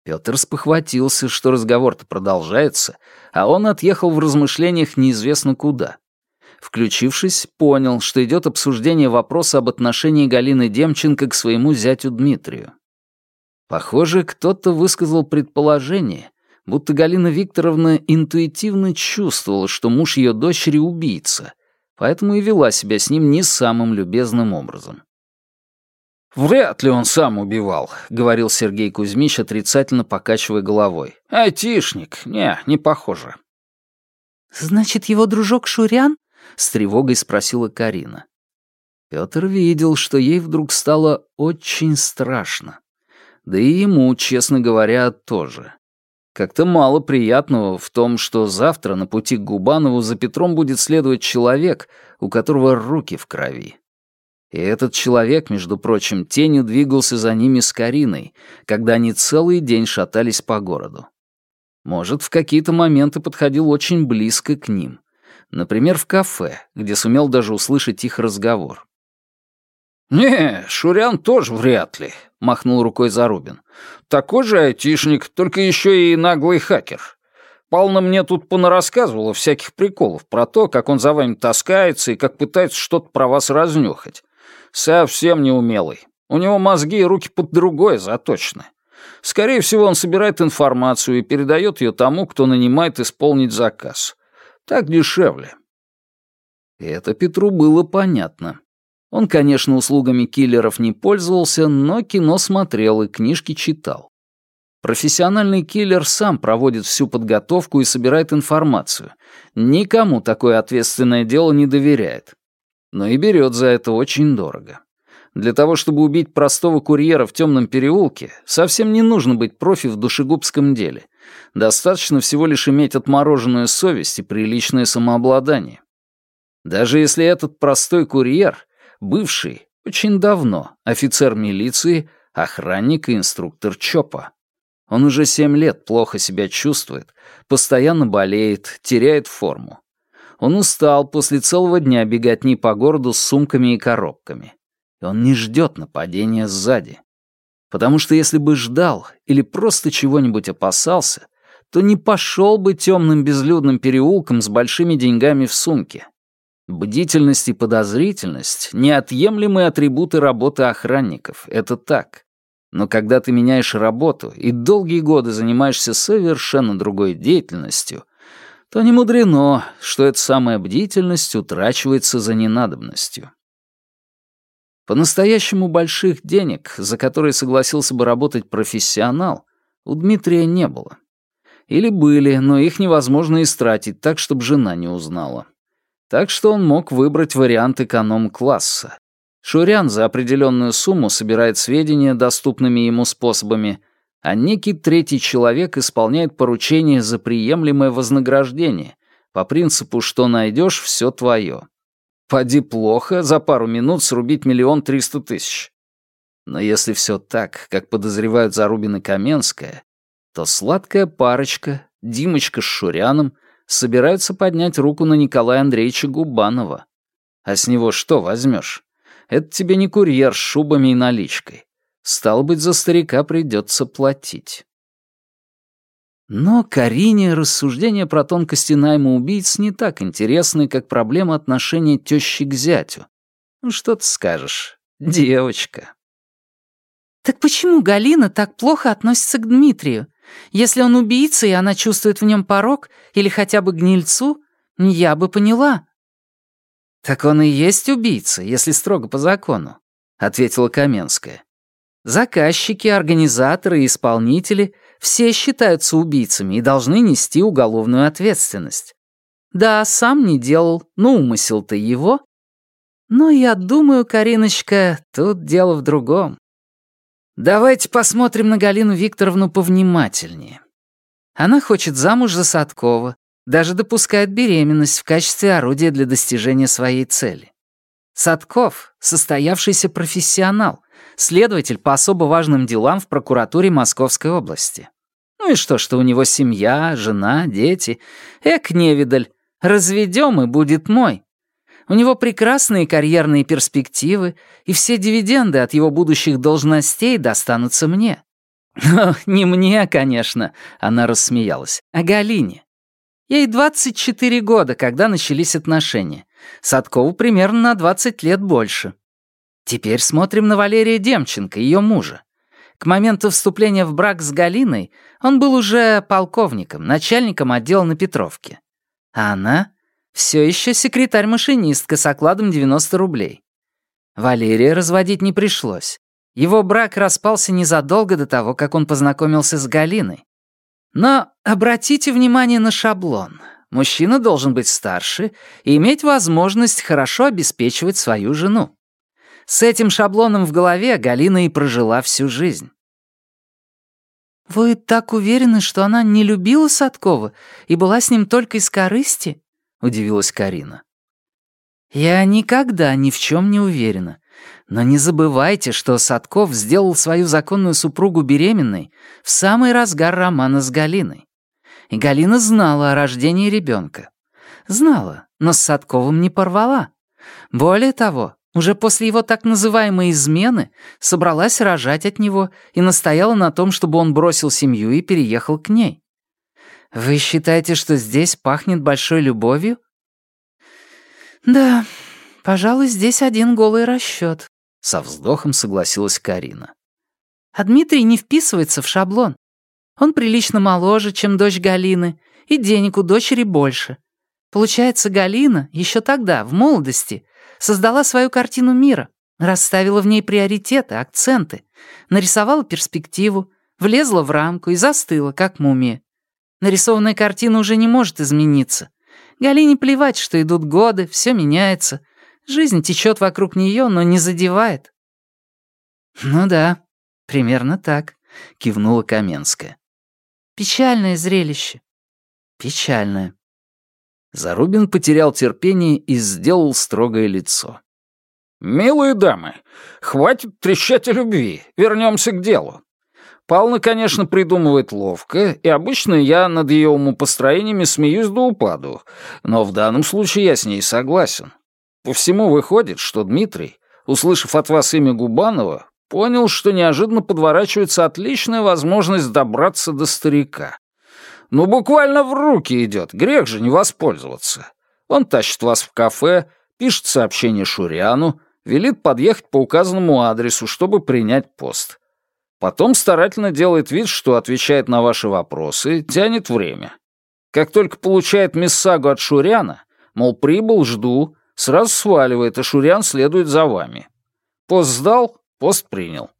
Пётр спохватился, что разговор-то продолжается, а он отъехал в размышлениях неизвестно куда. Включившись, понял, что идет обсуждение вопроса об отношении Галины Демченко к своему зятю Дмитрию. Похоже, кто-то высказал предположение, будто Галина Викторовна интуитивно чувствовала, что муж ее дочери — убийца, поэтому и вела себя с ним не самым любезным образом. «Вряд ли он сам убивал», — говорил Сергей Кузьмич, отрицательно покачивая головой. «Айтишник. Не, не похоже». «Значит, его дружок Шурян?» — с тревогой спросила Карина. Пётр видел, что ей вдруг стало очень страшно. Да и ему, честно говоря, тоже. Как-то мало приятного в том, что завтра на пути к Губанову за Петром будет следовать человек, у которого руки в крови. И этот человек, между прочим, тенью двигался за ними с Кариной, когда они целый день шатались по городу. Может, в какие-то моменты подходил очень близко к ним. Например, в кафе, где сумел даже услышать их разговор. «Не, Шурян тоже вряд ли», — махнул рукой Зарубин. «Такой же айтишник, только еще и наглый хакер. Пална мне тут понарассказывала всяких приколов про то, как он за вами таскается и как пытается что-то про вас разнюхать. Совсем неумелый. У него мозги и руки под другое заточены. Скорее всего, он собирает информацию и передает ее тому, кто нанимает исполнить заказ. Так дешевле. Это Петру было понятно. Он, конечно, услугами киллеров не пользовался, но кино смотрел и книжки читал. Профессиональный киллер сам проводит всю подготовку и собирает информацию. Никому такое ответственное дело не доверяет но и берет за это очень дорого. Для того, чтобы убить простого курьера в темном переулке, совсем не нужно быть профи в душегубском деле. Достаточно всего лишь иметь отмороженную совесть и приличное самообладание. Даже если этот простой курьер, бывший, очень давно, офицер милиции, охранник и инструктор ЧОПа. Он уже семь лет плохо себя чувствует, постоянно болеет, теряет форму. Он устал после целого дня бегать не по городу с сумками и коробками. И он не ждет нападения сзади. Потому что если бы ждал или просто чего-нибудь опасался, то не пошел бы темным безлюдным переулком с большими деньгами в сумке. Бдительность и подозрительность — неотъемлемые атрибуты работы охранников, это так. Но когда ты меняешь работу и долгие годы занимаешься совершенно другой деятельностью — то не мудрено, что эта самая бдительность утрачивается за ненадобностью. По-настоящему больших денег, за которые согласился бы работать профессионал, у Дмитрия не было. Или были, но их невозможно истратить так, чтобы жена не узнала. Так что он мог выбрать вариант эконом-класса. Шурян за определенную сумму собирает сведения доступными ему способами — а некий третий человек исполняет поручение за приемлемое вознаграждение, по принципу «что найдешь, все твое». Поди плохо за пару минут срубить миллион триста тысяч. Но если все так, как подозревают Зарубин и Каменская, то сладкая парочка, Димочка с Шуряном, собираются поднять руку на Николая Андреевича Губанова. А с него что возьмешь? Это тебе не курьер с шубами и наличкой. Стало быть, за старика придется платить. Но Карине рассуждения про тонкости найма убийц не так интересны, как проблема отношения тещи к зятю. Ну что ты скажешь, девочка. Так почему Галина так плохо относится к Дмитрию? Если он убийца, и она чувствует в нем порог, или хотя бы гнильцу, я бы поняла. Так он и есть убийца, если строго по закону, ответила Каменская. Заказчики, организаторы и исполнители все считаются убийцами и должны нести уголовную ответственность. Да, сам не делал, но умысел-то его. Но я думаю, Кариночка, тут дело в другом. Давайте посмотрим на Галину Викторовну повнимательнее. Она хочет замуж за Садкова, даже допускает беременность в качестве орудия для достижения своей цели. Садков — состоявшийся профессионал, следователь по особо важным делам в прокуратуре Московской области. Ну и что, что у него семья, жена, дети. Эк, невидаль, разведем и будет мой. У него прекрасные карьерные перспективы, и все дивиденды от его будущих должностей достанутся мне. Но не мне, конечно, она рассмеялась, а Галине. Ей 24 года, когда начались отношения. Садкову примерно на 20 лет больше. Теперь смотрим на Валерия Демченко, ее мужа. К моменту вступления в брак с Галиной он был уже полковником, начальником отдела на Петровке. А она все еще секретарь-машинистка с окладом 90 рублей. Валерия разводить не пришлось. Его брак распался незадолго до того, как он познакомился с Галиной. Но обратите внимание на шаблон. Мужчина должен быть старше и иметь возможность хорошо обеспечивать свою жену. С этим шаблоном в голове Галина и прожила всю жизнь. «Вы так уверены, что она не любила Садкова и была с ним только из корысти?» — удивилась Карина. «Я никогда ни в чем не уверена. Но не забывайте, что Садков сделал свою законную супругу беременной в самый разгар романа с Галиной. И Галина знала о рождении ребенка. Знала, но с Садковым не порвала. Более того, уже после его так называемой измены собралась рожать от него и настояла на том, чтобы он бросил семью и переехал к ней. Вы считаете, что здесь пахнет большой любовью? Да, пожалуй, здесь один голый расчет. Со вздохом согласилась Карина. А Дмитрий не вписывается в шаблон. Он прилично моложе, чем дочь Галины, и денег у дочери больше. Получается, Галина еще тогда, в молодости, создала свою картину мира, расставила в ней приоритеты, акценты, нарисовала перспективу, влезла в рамку и застыла, как мумия. Нарисованная картина уже не может измениться. Галине плевать, что идут годы, все меняется. Жизнь течет вокруг нее, но не задевает. «Ну да, примерно так», — кивнула Каменская. «Печальное зрелище». «Печальное», Зарубин потерял терпение и сделал строгое лицо. «Милые дамы, хватит трещать о любви, вернемся к делу. Пална, конечно, придумывает ловко, и обычно я над ее умопостроениями смеюсь до упаду, но в данном случае я с ней согласен. По всему выходит, что Дмитрий, услышав от вас имя Губанова, понял, что неожиданно подворачивается отличная возможность добраться до старика. Ну, буквально в руки идет, грех же не воспользоваться. Он тащит вас в кафе, пишет сообщение Шуряну, велит подъехать по указанному адресу, чтобы принять пост. Потом старательно делает вид, что отвечает на ваши вопросы, тянет время. Как только получает миссагу от Шуряна, мол, прибыл, жду, сразу сваливает, а Шурян следует за вами. Пост сдал, пост принял.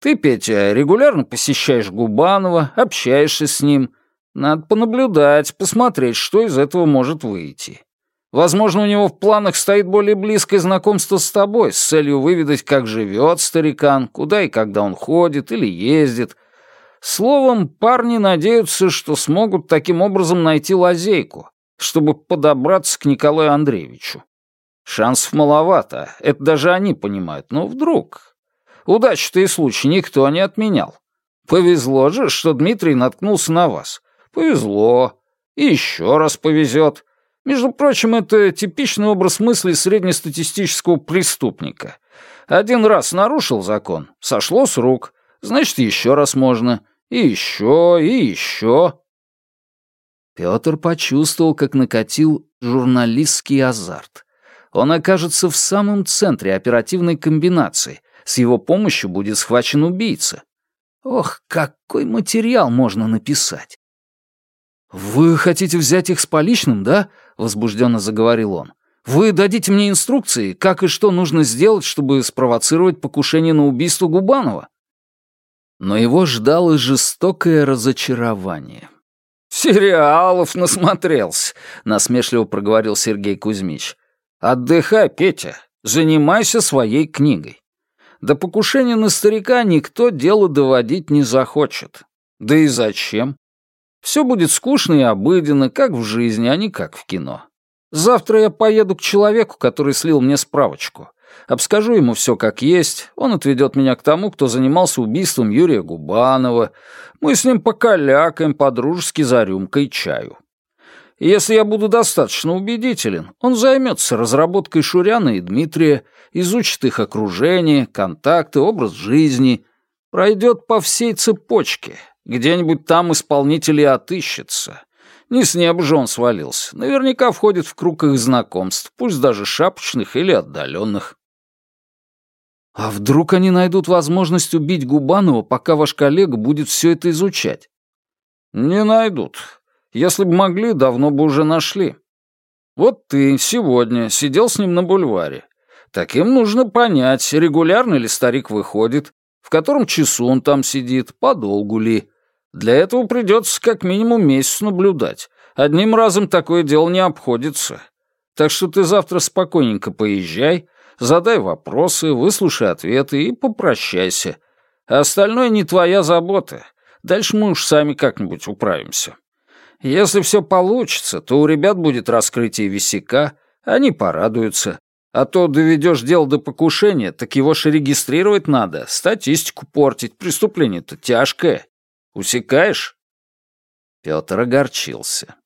Ты, Петя, регулярно посещаешь Губанова, общаешься с ним, надо понаблюдать, посмотреть, что из этого может выйти. Возможно, у него в планах стоит более близкое знакомство с тобой с целью выведать, как живет старикан, куда и когда он ходит или ездит. Словом, парни надеются, что смогут таким образом найти лазейку, чтобы подобраться к Николаю Андреевичу. Шансов маловато, это даже они понимают, но вдруг. Удачи-то и случай никто не отменял. Повезло же, что Дмитрий наткнулся на вас. Повезло. И еще раз повезет. Между прочим, это типичный образ мысли среднестатистического преступника. Один раз нарушил закон, сошло с рук, значит, еще раз можно. И еще, и еще. Петр почувствовал, как накатил журналистский азарт. Он окажется в самом центре оперативной комбинации. С его помощью будет схвачен убийца. Ох, какой материал можно написать! «Вы хотите взять их с поличным, да?» — возбужденно заговорил он. «Вы дадите мне инструкции, как и что нужно сделать, чтобы спровоцировать покушение на убийство Губанова?» Но его ждало жестокое разочарование. «Сериалов насмотрелся», — насмешливо проговорил Сергей Кузьмич. «Отдыхай, Петя, занимайся своей книгой. До покушения на старика никто дело доводить не захочет. Да и зачем? Все будет скучно и обыденно, как в жизни, а не как в кино. Завтра я поеду к человеку, который слил мне справочку. Обскажу ему все как есть, он отведет меня к тому, кто занимался убийством Юрия Губанова. Мы с ним покалякаем по-дружески за рюмкой чаю. Если я буду достаточно убедителен, он займется разработкой Шуряна и Дмитрия, изучит их окружение, контакты, образ жизни, пройдет по всей цепочке. Где-нибудь там исполнитель и отыщется. Не с неба же он свалился. Наверняка входит в круг их знакомств, пусть даже шапочных или отдаленных. А вдруг они найдут возможность убить Губанова, пока ваш коллега будет все это изучать? Не найдут. Если бы могли, давно бы уже нашли. Вот ты сегодня сидел с ним на бульваре. Таким нужно понять, регулярно ли старик выходит, в котором часу он там сидит, подолгу ли. Для этого придется как минимум месяц наблюдать. Одним разом такое дело не обходится. Так что ты завтра спокойненько поезжай, задай вопросы, выслушай ответы и попрощайся. А остальное не твоя забота. Дальше мы уж сами как-нибудь управимся. Если все получится, то у ребят будет раскрытие висяка, они порадуются. А то доведешь дело до покушения, так его же регистрировать надо, статистику портить, преступление-то тяжкое. Усекаешь?» Петр огорчился.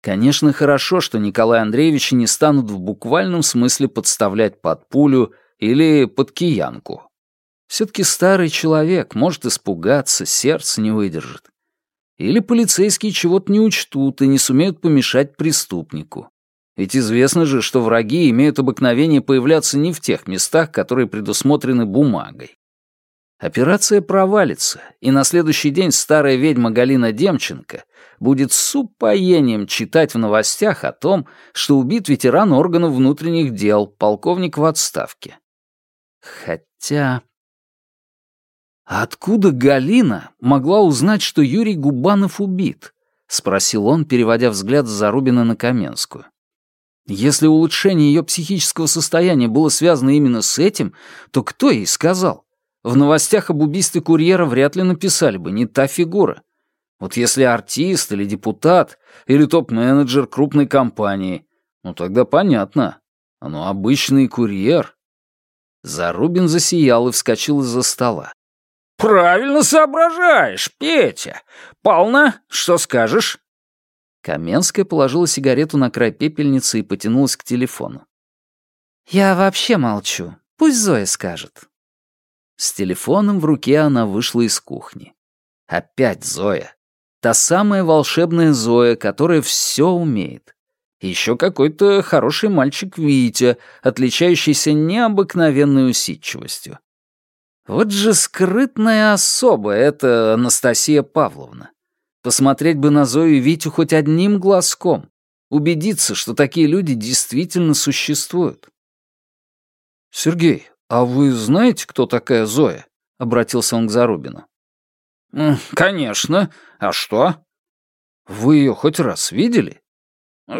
Конечно, хорошо, что Николай Андреевич не станут в буквальном смысле подставлять под пулю или под киянку. Все-таки старый человек может испугаться, сердце не выдержит. Или полицейские чего-то не учтут и не сумеют помешать преступнику. Ведь известно же, что враги имеют обыкновение появляться не в тех местах, которые предусмотрены бумагой. Операция провалится, и на следующий день старая ведьма Галина Демченко будет с упоением читать в новостях о том, что убит ветеран органов внутренних дел, полковник в отставке. Хотя... «Откуда Галина могла узнать, что Юрий Губанов убит?» — спросил он, переводя взгляд с Зарубина на Каменскую. «Если улучшение ее психического состояния было связано именно с этим, то кто ей сказал? В новостях об убийстве курьера вряд ли написали бы, не та фигура. Вот если артист или депутат, или топ-менеджер крупной компании, ну тогда понятно. А ну обычный курьер. Зарубин засиял и вскочил из-за стола. «Правильно соображаешь, Петя. Полно, что скажешь?» Каменская положила сигарету на край пепельницы и потянулась к телефону. «Я вообще молчу. Пусть Зоя скажет». С телефоном в руке она вышла из кухни. Опять Зоя. Та самая волшебная Зоя, которая все умеет. Еще какой-то хороший мальчик Витя, отличающийся необыкновенной усидчивостью. Вот же скрытная особа эта Анастасия Павловна. Посмотреть бы на Зою и Витю хоть одним глазком. Убедиться, что такие люди действительно существуют. «Сергей, «А вы знаете, кто такая Зоя?» — обратился он к Зарубину. «Конечно. А что?» «Вы ее хоть раз видели?»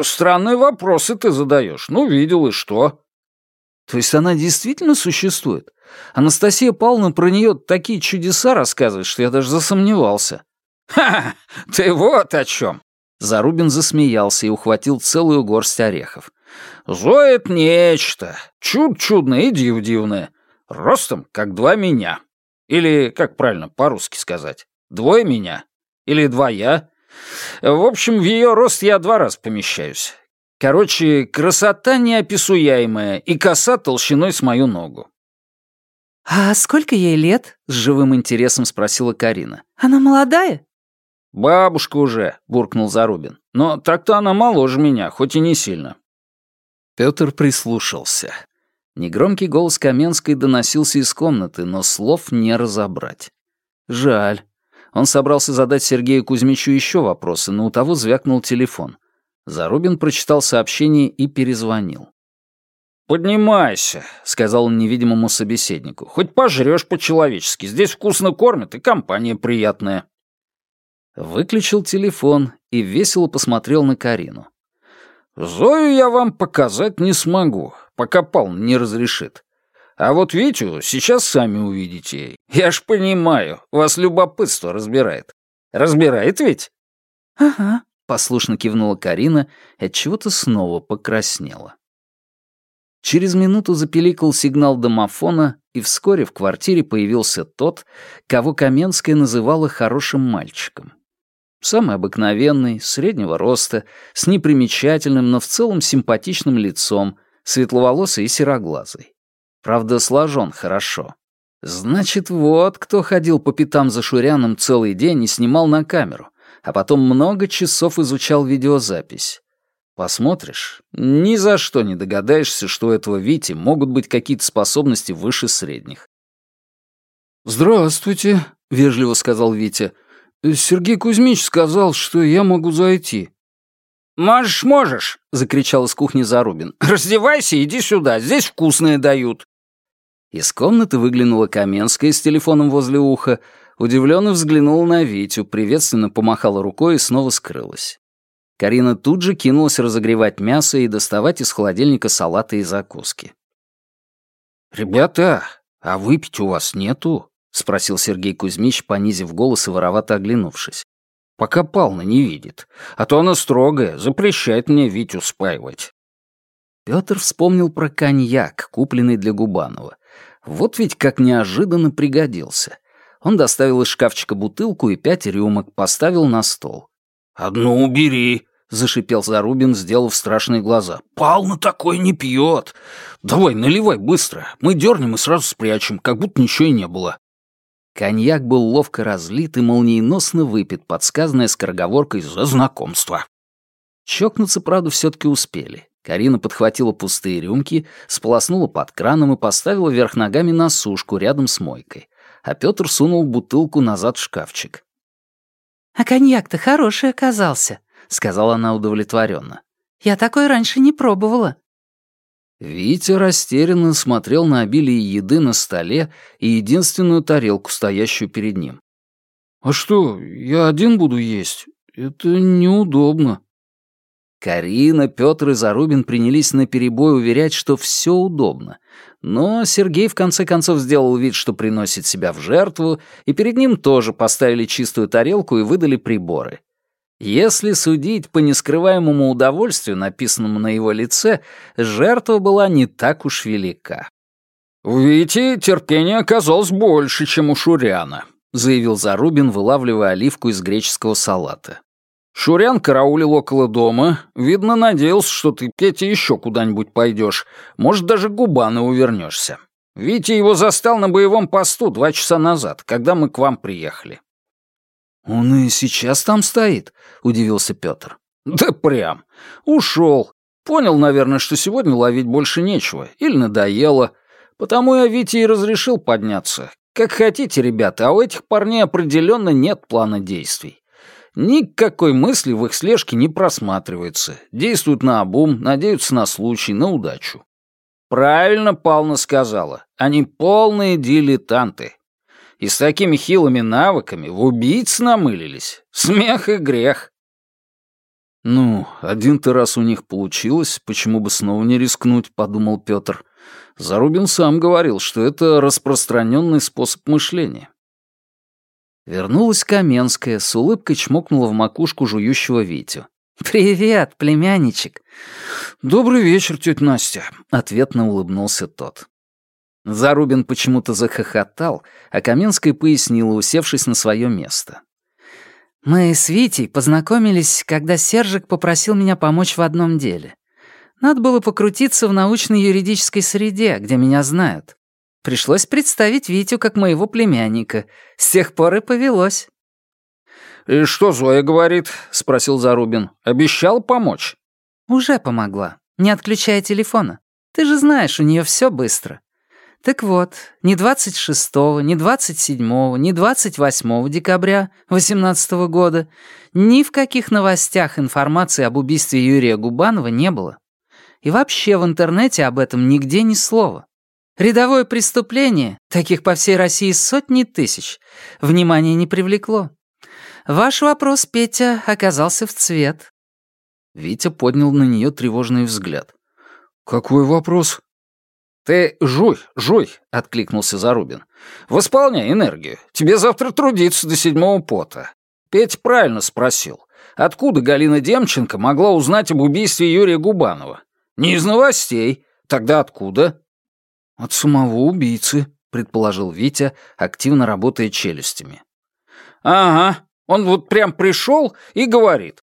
«Странные вопросы ты задаешь. Ну, видел и что?» «То есть она действительно существует? Анастасия Павловна про нее такие чудеса рассказывает, что я даже засомневался». «Ха! Ты вот о чем!» Зарубин засмеялся и ухватил целую горсть орехов. Это нечто. Чуд чудное и див дивное. Ростом, как два меня. Или, как правильно по-русски сказать, двое меня. Или два я. В общем, в ее рост я два раза помещаюсь. Короче, красота неописуемая и коса толщиной с мою ногу. «А сколько ей лет?» — с живым интересом спросила Карина. «Она молодая?» «Бабушка уже», — буркнул Зарубин. «Но так-то она моложе меня, хоть и не сильно». Пётр прислушался. Негромкий голос Каменской доносился из комнаты, но слов не разобрать. Жаль. Он собрался задать Сергею Кузьмичу еще вопросы, но у того звякнул телефон. Зарубин прочитал сообщение и перезвонил. «Поднимайся», — сказал он невидимому собеседнику. «Хоть пожрёшь по-человечески. Здесь вкусно кормят, и компания приятная». Выключил телефон и весело посмотрел на Карину. Зою я вам показать не смогу, пока Пал не разрешит. А вот Витю сейчас сами увидите. Я ж понимаю, вас любопытство разбирает. Разбирает ведь? Ага, послушно кивнула Карина и от чего-то снова покраснела. Через минуту запеликал сигнал домофона, и вскоре в квартире появился тот, кого Каменская называла хорошим мальчиком. Самый обыкновенный, среднего роста, с непримечательным, но в целом симпатичным лицом, светловолосый и сероглазый. Правда, сложен хорошо. Значит, вот кто ходил по пятам за Шуряном целый день и снимал на камеру, а потом много часов изучал видеозапись. Посмотришь, ни за что не догадаешься, что у этого Вити могут быть какие-то способности выше средних. «Здравствуйте», — вежливо сказал Витя. «Сергей Кузьмич сказал, что я могу зайти». «Можешь, можешь!» — закричал из кухни Зарубин. «Раздевайся, иди сюда, здесь вкусные дают». Из комнаты выглянула Каменская с телефоном возле уха, удивленно взглянула на Витю, приветственно помахала рукой и снова скрылась. Карина тут же кинулась разогревать мясо и доставать из холодильника салаты и закуски. «Ребята, а выпить у вас нету?» — спросил Сергей Кузьмич, понизив голос и воровато оглянувшись. «Пока Пална не видит. А то она строгая, запрещает мне Витю спаивать». Пётр вспомнил про коньяк, купленный для Губанова. Вот ведь как неожиданно пригодился. Он доставил из шкафчика бутылку и пять рюмок, поставил на стол. «Одну убери», — зашипел Зарубин, сделав страшные глаза. «Пална такой не пьет. Давай, наливай быстро. Мы дернем и сразу спрячем, как будто ничего и не было». Коньяк был ловко разлит и молниеносно выпит, подсказанная скороговоркой «за знакомство». Чокнуться, правда, все-таки успели. Карина подхватила пустые рюмки, сполоснула под краном и поставила вверх ногами на сушку рядом с мойкой. А Петр сунул бутылку назад в шкафчик. «А коньяк-то хороший оказался», — сказала она удовлетворенно. «Я такой раньше не пробовала». Витя растерянно смотрел на обилие еды на столе и единственную тарелку, стоящую перед ним. «А что, я один буду есть? Это неудобно». Карина, Петр и Зарубин принялись наперебой уверять, что все удобно. Но Сергей в конце концов сделал вид, что приносит себя в жертву, и перед ним тоже поставили чистую тарелку и выдали приборы. Если судить по нескрываемому удовольствию, написанному на его лице, жертва была не так уж велика. «У Вити терпение оказалось больше, чем у Шуряна», — заявил Зарубин, вылавливая оливку из греческого салата. Шурян караулил около дома. Видно, надеялся, что ты, Петя, еще куда-нибудь пойдешь. Может, даже Губанову вернешься. Витя его застал на боевом посту два часа назад, когда мы к вам приехали». «Он и сейчас там стоит?» — удивился Петр. «Да прям. Ушел. Понял, наверное, что сегодня ловить больше нечего. Или надоело. Потому я Вите и разрешил подняться. Как хотите, ребята, а у этих парней определенно нет плана действий. Никакой мысли в их слежке не просматривается. Действуют на обум, надеются на случай, на удачу. Правильно Пална сказала. Они полные дилетанты. И с такими хилыми навыками в убийц намылились. Смех и грех. «Ну, один-то раз у них получилось, почему бы снова не рискнуть?» — подумал Петр. Зарубин сам говорил, что это распространенный способ мышления. Вернулась Каменская, с улыбкой чмокнула в макушку жующего Витю. «Привет, племянничек!» «Добрый вечер, тетя Настя!» — ответно улыбнулся тот. Зарубин почему-то захохотал, а Каменская пояснила, усевшись на свое место. «Мы с Витей познакомились, когда Сержик попросил меня помочь в одном деле. Надо было покрутиться в научно-юридической среде, где меня знают. Пришлось представить Витю как моего племянника. С тех пор и повелось». «И что Зоя говорит?» — спросил Зарубин. «Обещал помочь?» «Уже помогла, не отключая телефона. Ты же знаешь, у нее все быстро. Так вот, ни 26, ни 27, ни 28 декабря 2018 года ни в каких новостях информации об убийстве Юрия Губанова не было. И вообще в интернете об этом нигде ни слова. Рядовое преступление, таких по всей России сотни тысяч, внимания не привлекло. Ваш вопрос, Петя, оказался в цвет». Витя поднял на нее тревожный взгляд. «Какой вопрос?» «Ты жуй, жуй», — откликнулся Зарубин. «Восполняй энергию. Тебе завтра трудиться до седьмого пота». Петя правильно спросил. Откуда Галина Демченко могла узнать об убийстве Юрия Губанова? Не из новостей. Тогда откуда? «От самого убийцы», — предположил Витя, активно работая челюстями. «Ага, Он вот прям пришел и говорит.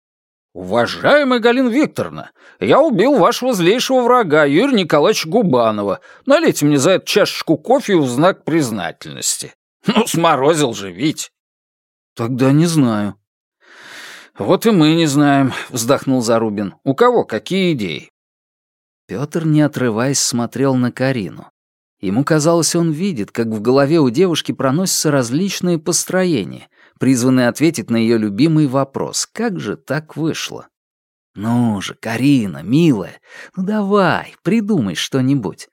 «Уважаемая Галина Викторовна, я убил вашего злейшего врага, Юрия Николаевича Губанова. Налейте мне за это чашечку кофе в знак признательности». Ну, сморозил же, Вить. Тогда не знаю. Вот и мы не знаем, вздохнул Зарубин. У кого какие идеи? Пётр, не отрываясь, смотрел на Карину. Ему казалось, он видит, как в голове у девушки проносятся различные построения, призванные ответить на ее любимый вопрос «Как же так вышло?». «Ну же, Карина, милая, ну давай, придумай что-нибудь».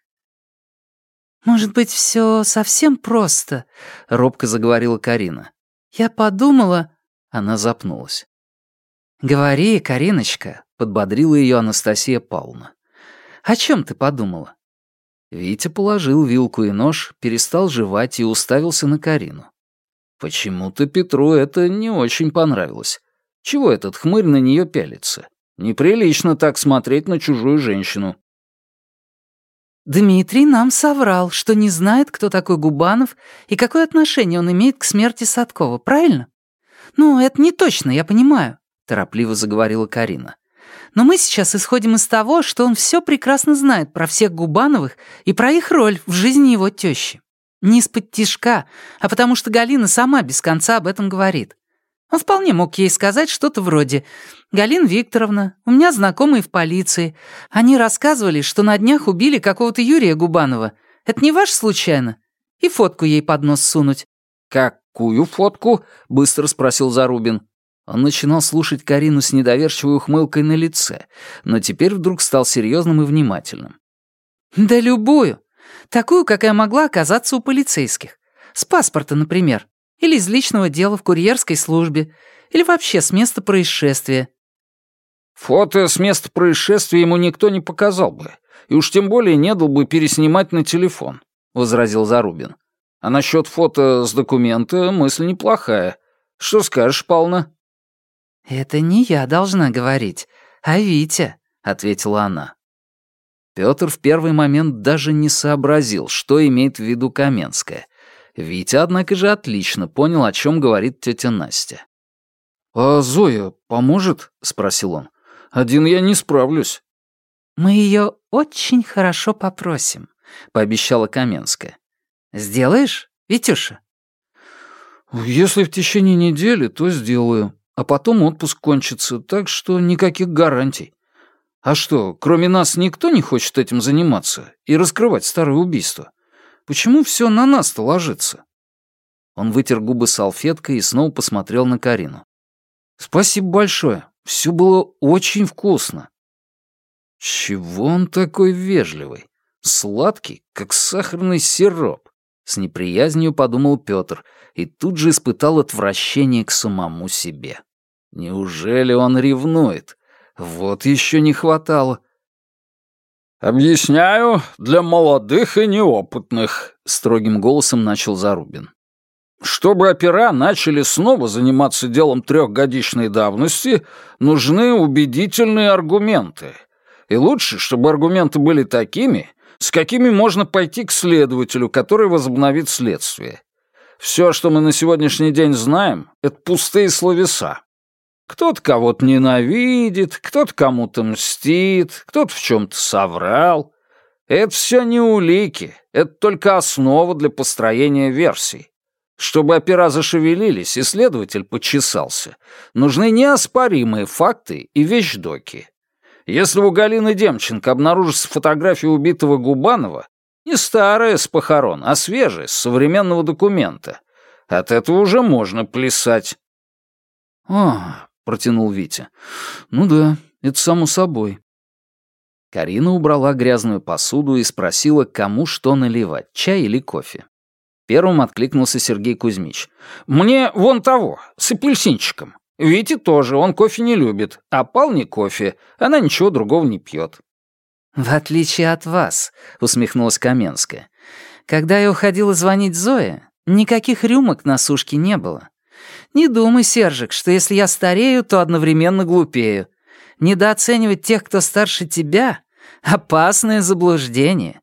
«Может быть, все совсем просто?» — робко заговорила Карина. «Я подумала...» — она запнулась. «Говори, Кариночка», — подбодрила ее Анастасия Павловна. «О чем ты подумала?» Витя положил вилку и нож, перестал жевать и уставился на Карину. Почему-то Петру это не очень понравилось. Чего этот хмырь на нее пялится? Неприлично так смотреть на чужую женщину. Дмитрий нам соврал, что не знает, кто такой Губанов и какое отношение он имеет к смерти Садкова, правильно? Ну, это не точно, я понимаю, торопливо заговорила Карина. Но мы сейчас исходим из того, что он все прекрасно знает про всех Губановых и про их роль в жизни его тещи. Не из-под тишка, а потому что Галина сама без конца об этом говорит. Он вполне мог ей сказать что-то вроде «Галина Викторовна, у меня знакомые в полиции. Они рассказывали, что на днях убили какого-то Юрия Губанова. Это не ваш случайно?» И фотку ей под нос сунуть. «Какую фотку?» — быстро спросил Зарубин. Он начинал слушать Карину с недоверчивой ухмылкой на лице, но теперь вдруг стал серьезным и внимательным. «Да любую. Такую, какая могла оказаться у полицейских. С паспорта, например. Или из личного дела в курьерской службе. Или вообще с места происшествия. Фото с места происшествия ему никто не показал бы. И уж тем более не дал бы переснимать на телефон, — возразил Зарубин. А насчет фото с документа мысль неплохая. Что скажешь, Павловна? «Это не я должна говорить, а Витя», — ответила она. Пётр в первый момент даже не сообразил, что имеет в виду Каменская, Витя, однако же, отлично понял, о чем говорит тетя Настя. «А Зоя поможет?» — спросил он. «Один я не справлюсь». «Мы ее очень хорошо попросим», — пообещала Каменская. «Сделаешь, Витюша?» «Если в течение недели, то сделаю. А потом отпуск кончится, так что никаких гарантий. А что, кроме нас никто не хочет этим заниматься и раскрывать старое убийство? Почему все на нас-то ложится?» Он вытер губы салфеткой и снова посмотрел на Карину. «Спасибо большое. Все было очень вкусно». «Чего он такой вежливый? Сладкий, как сахарный сироп?» С неприязнью подумал Петр и тут же испытал отвращение к самому себе. Неужели он ревнует? Вот еще не хватало. «Объясняю для молодых и неопытных», — строгим голосом начал Зарубин. «Чтобы опера начали снова заниматься делом трехгодичной давности, нужны убедительные аргументы. И лучше, чтобы аргументы были такими, с какими можно пойти к следователю, который возобновит следствие. Все, что мы на сегодняшний день знаем, — это пустые словеса. Кто-то кого-то ненавидит, кто-то кому-то мстит, кто-то в чем-то соврал. Это все не улики, это только основа для построения версий. Чтобы опера зашевелились и следователь почесался, нужны неоспоримые факты и вещдоки. Если у Галины Демченко обнаружится фотография убитого Губанова, не старая с похорон, а свежая, с современного документа, от этого уже можно плясать. «А, протянул Витя. «Ну да, это само собой». Карина убрала грязную посуду и спросила, кому что наливать, чай или кофе. Первым откликнулся Сергей Кузьмич. «Мне вон того, с апельсинчиком. Вите тоже, он кофе не любит, а Пал не кофе, она ничего другого не пьет». «В отличие от вас», — усмехнулась Каменская. «Когда я уходила звонить Зое, никаких рюмок на сушке не было. Не думай, Сержик, что если я старею, то одновременно глупею. Недооценивать тех, кто старше тебя — опасное заблуждение».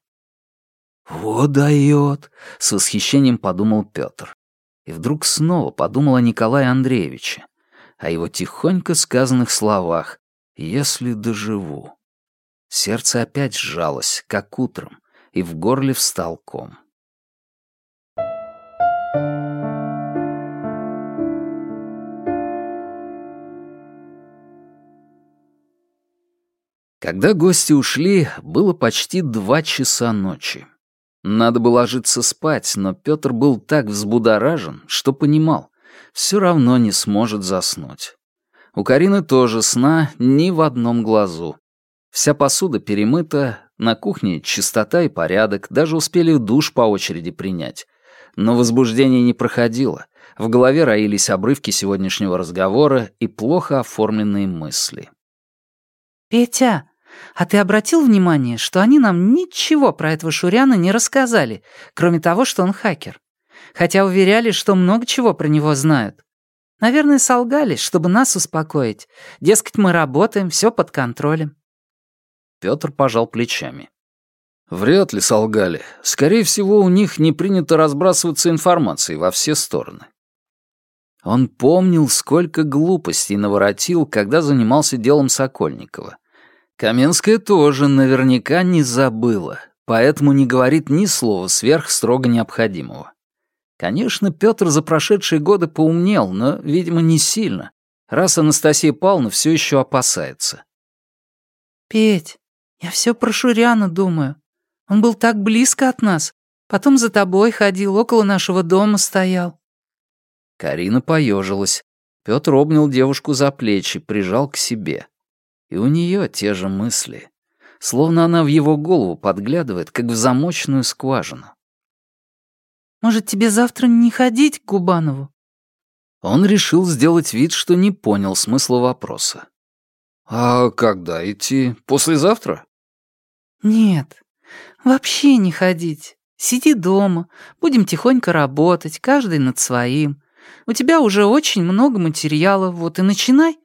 «Вот дает», — с восхищением подумал Петр. И вдруг снова подумал о Николае Андреевиче, о его тихонько сказанных словах «если доживу». Сердце опять сжалось, как утром, и в горле встал ком. Когда гости ушли, было почти два часа ночи. Надо было ложиться спать, но Петр был так взбудоражен, что понимал, все равно не сможет заснуть. У Карины тоже сна ни в одном глазу. Вся посуда перемыта, на кухне чистота и порядок, даже успели душ по очереди принять. Но возбуждение не проходило. В голове роились обрывки сегодняшнего разговора и плохо оформленные мысли. «Петя, а ты обратил внимание, что они нам ничего про этого Шуряна не рассказали, кроме того, что он хакер? Хотя уверяли, что много чего про него знают. Наверное, солгали, чтобы нас успокоить. Дескать, мы работаем, все под контролем. Петр пожал плечами. Вряд ли солгали. Скорее всего, у них не принято разбрасываться информацией во все стороны. Он помнил, сколько глупостей наворотил, когда занимался делом Сокольникова. Каменская тоже наверняка не забыла, поэтому не говорит ни слова сверх строго необходимого. Конечно, Петр за прошедшие годы поумнел, но, видимо, не сильно, раз Анастасия Павловна все еще опасается. «Петь, я все про Шуряна думаю. Он был так близко от нас. Потом за тобой ходил, около нашего дома стоял». Карина поежилась. Петр обнял девушку за плечи, прижал к себе. И у нее те же мысли. Словно она в его голову подглядывает, как в замочную скважину. «Может, тебе завтра не ходить к Губанову?» Он решил сделать вид, что не понял смысла вопроса. «А когда идти? Послезавтра?» «Нет, вообще не ходить. Сиди дома, будем тихонько работать, каждый над своим. У тебя уже очень много материала, вот и начинай.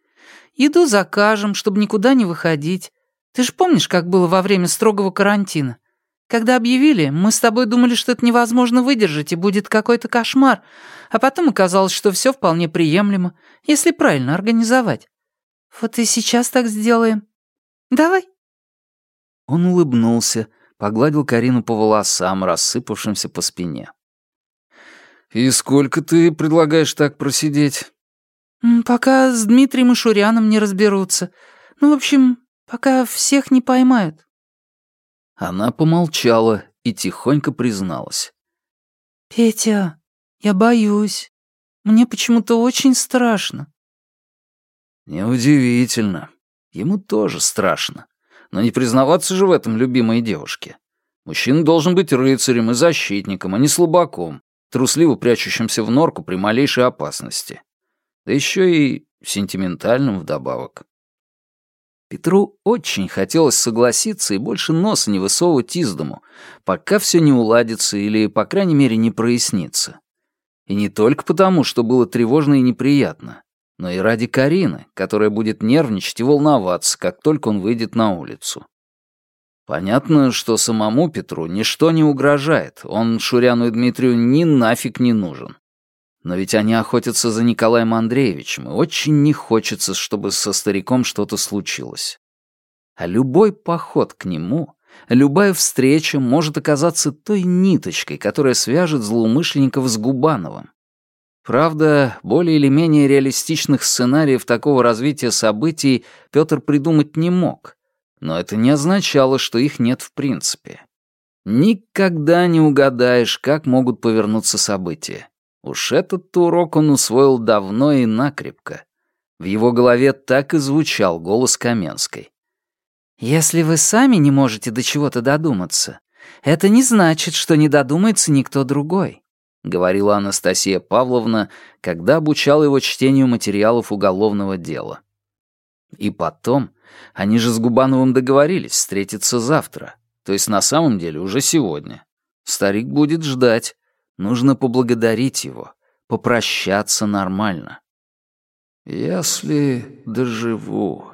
Еду закажем, чтобы никуда не выходить. Ты же помнишь, как было во время строгого карантина? Когда объявили, мы с тобой думали, что это невозможно выдержать и будет какой-то кошмар, а потом оказалось, что все вполне приемлемо, если правильно организовать. Вот и сейчас так сделаем. Давай». Он улыбнулся, погладил Карину по волосам, рассыпавшимся по спине. «И сколько ты предлагаешь так просидеть?» «Пока с Дмитрием и Шуряном не разберутся. Ну, в общем, пока всех не поймают». Она помолчала и тихонько призналась. «Петя, я боюсь. Мне почему-то очень страшно». Неудивительно. Ему тоже страшно. Но не признаваться же в этом любимой девушке. Мужчина должен быть рыцарем и защитником, а не слабаком, трусливо прячущимся в норку при малейшей опасности да еще и сентиментальным вдобавок. Петру очень хотелось согласиться и больше носа не высовывать из дому, пока все не уладится или, по крайней мере, не прояснится. И не только потому, что было тревожно и неприятно, но и ради Карины, которая будет нервничать и волноваться, как только он выйдет на улицу. Понятно, что самому Петру ничто не угрожает, он Шуряну и Дмитрию ни нафиг не нужен. Но ведь они охотятся за Николаем Андреевичем, и очень не хочется, чтобы со стариком что-то случилось. А любой поход к нему, любая встреча может оказаться той ниточкой, которая свяжет злоумышленников с Губановым. Правда, более или менее реалистичных сценариев такого развития событий Петр придумать не мог, но это не означало, что их нет в принципе. Никогда не угадаешь, как могут повернуться события. Уж этот урок он усвоил давно и накрепко. В его голове так и звучал голос Каменской. «Если вы сами не можете до чего-то додуматься, это не значит, что не додумается никто другой», — говорила Анастасия Павловна, когда обучала его чтению материалов уголовного дела. И потом, они же с Губановым договорились встретиться завтра, то есть на самом деле уже сегодня. Старик будет ждать, Нужно поблагодарить его, попрощаться нормально. «Если доживу»,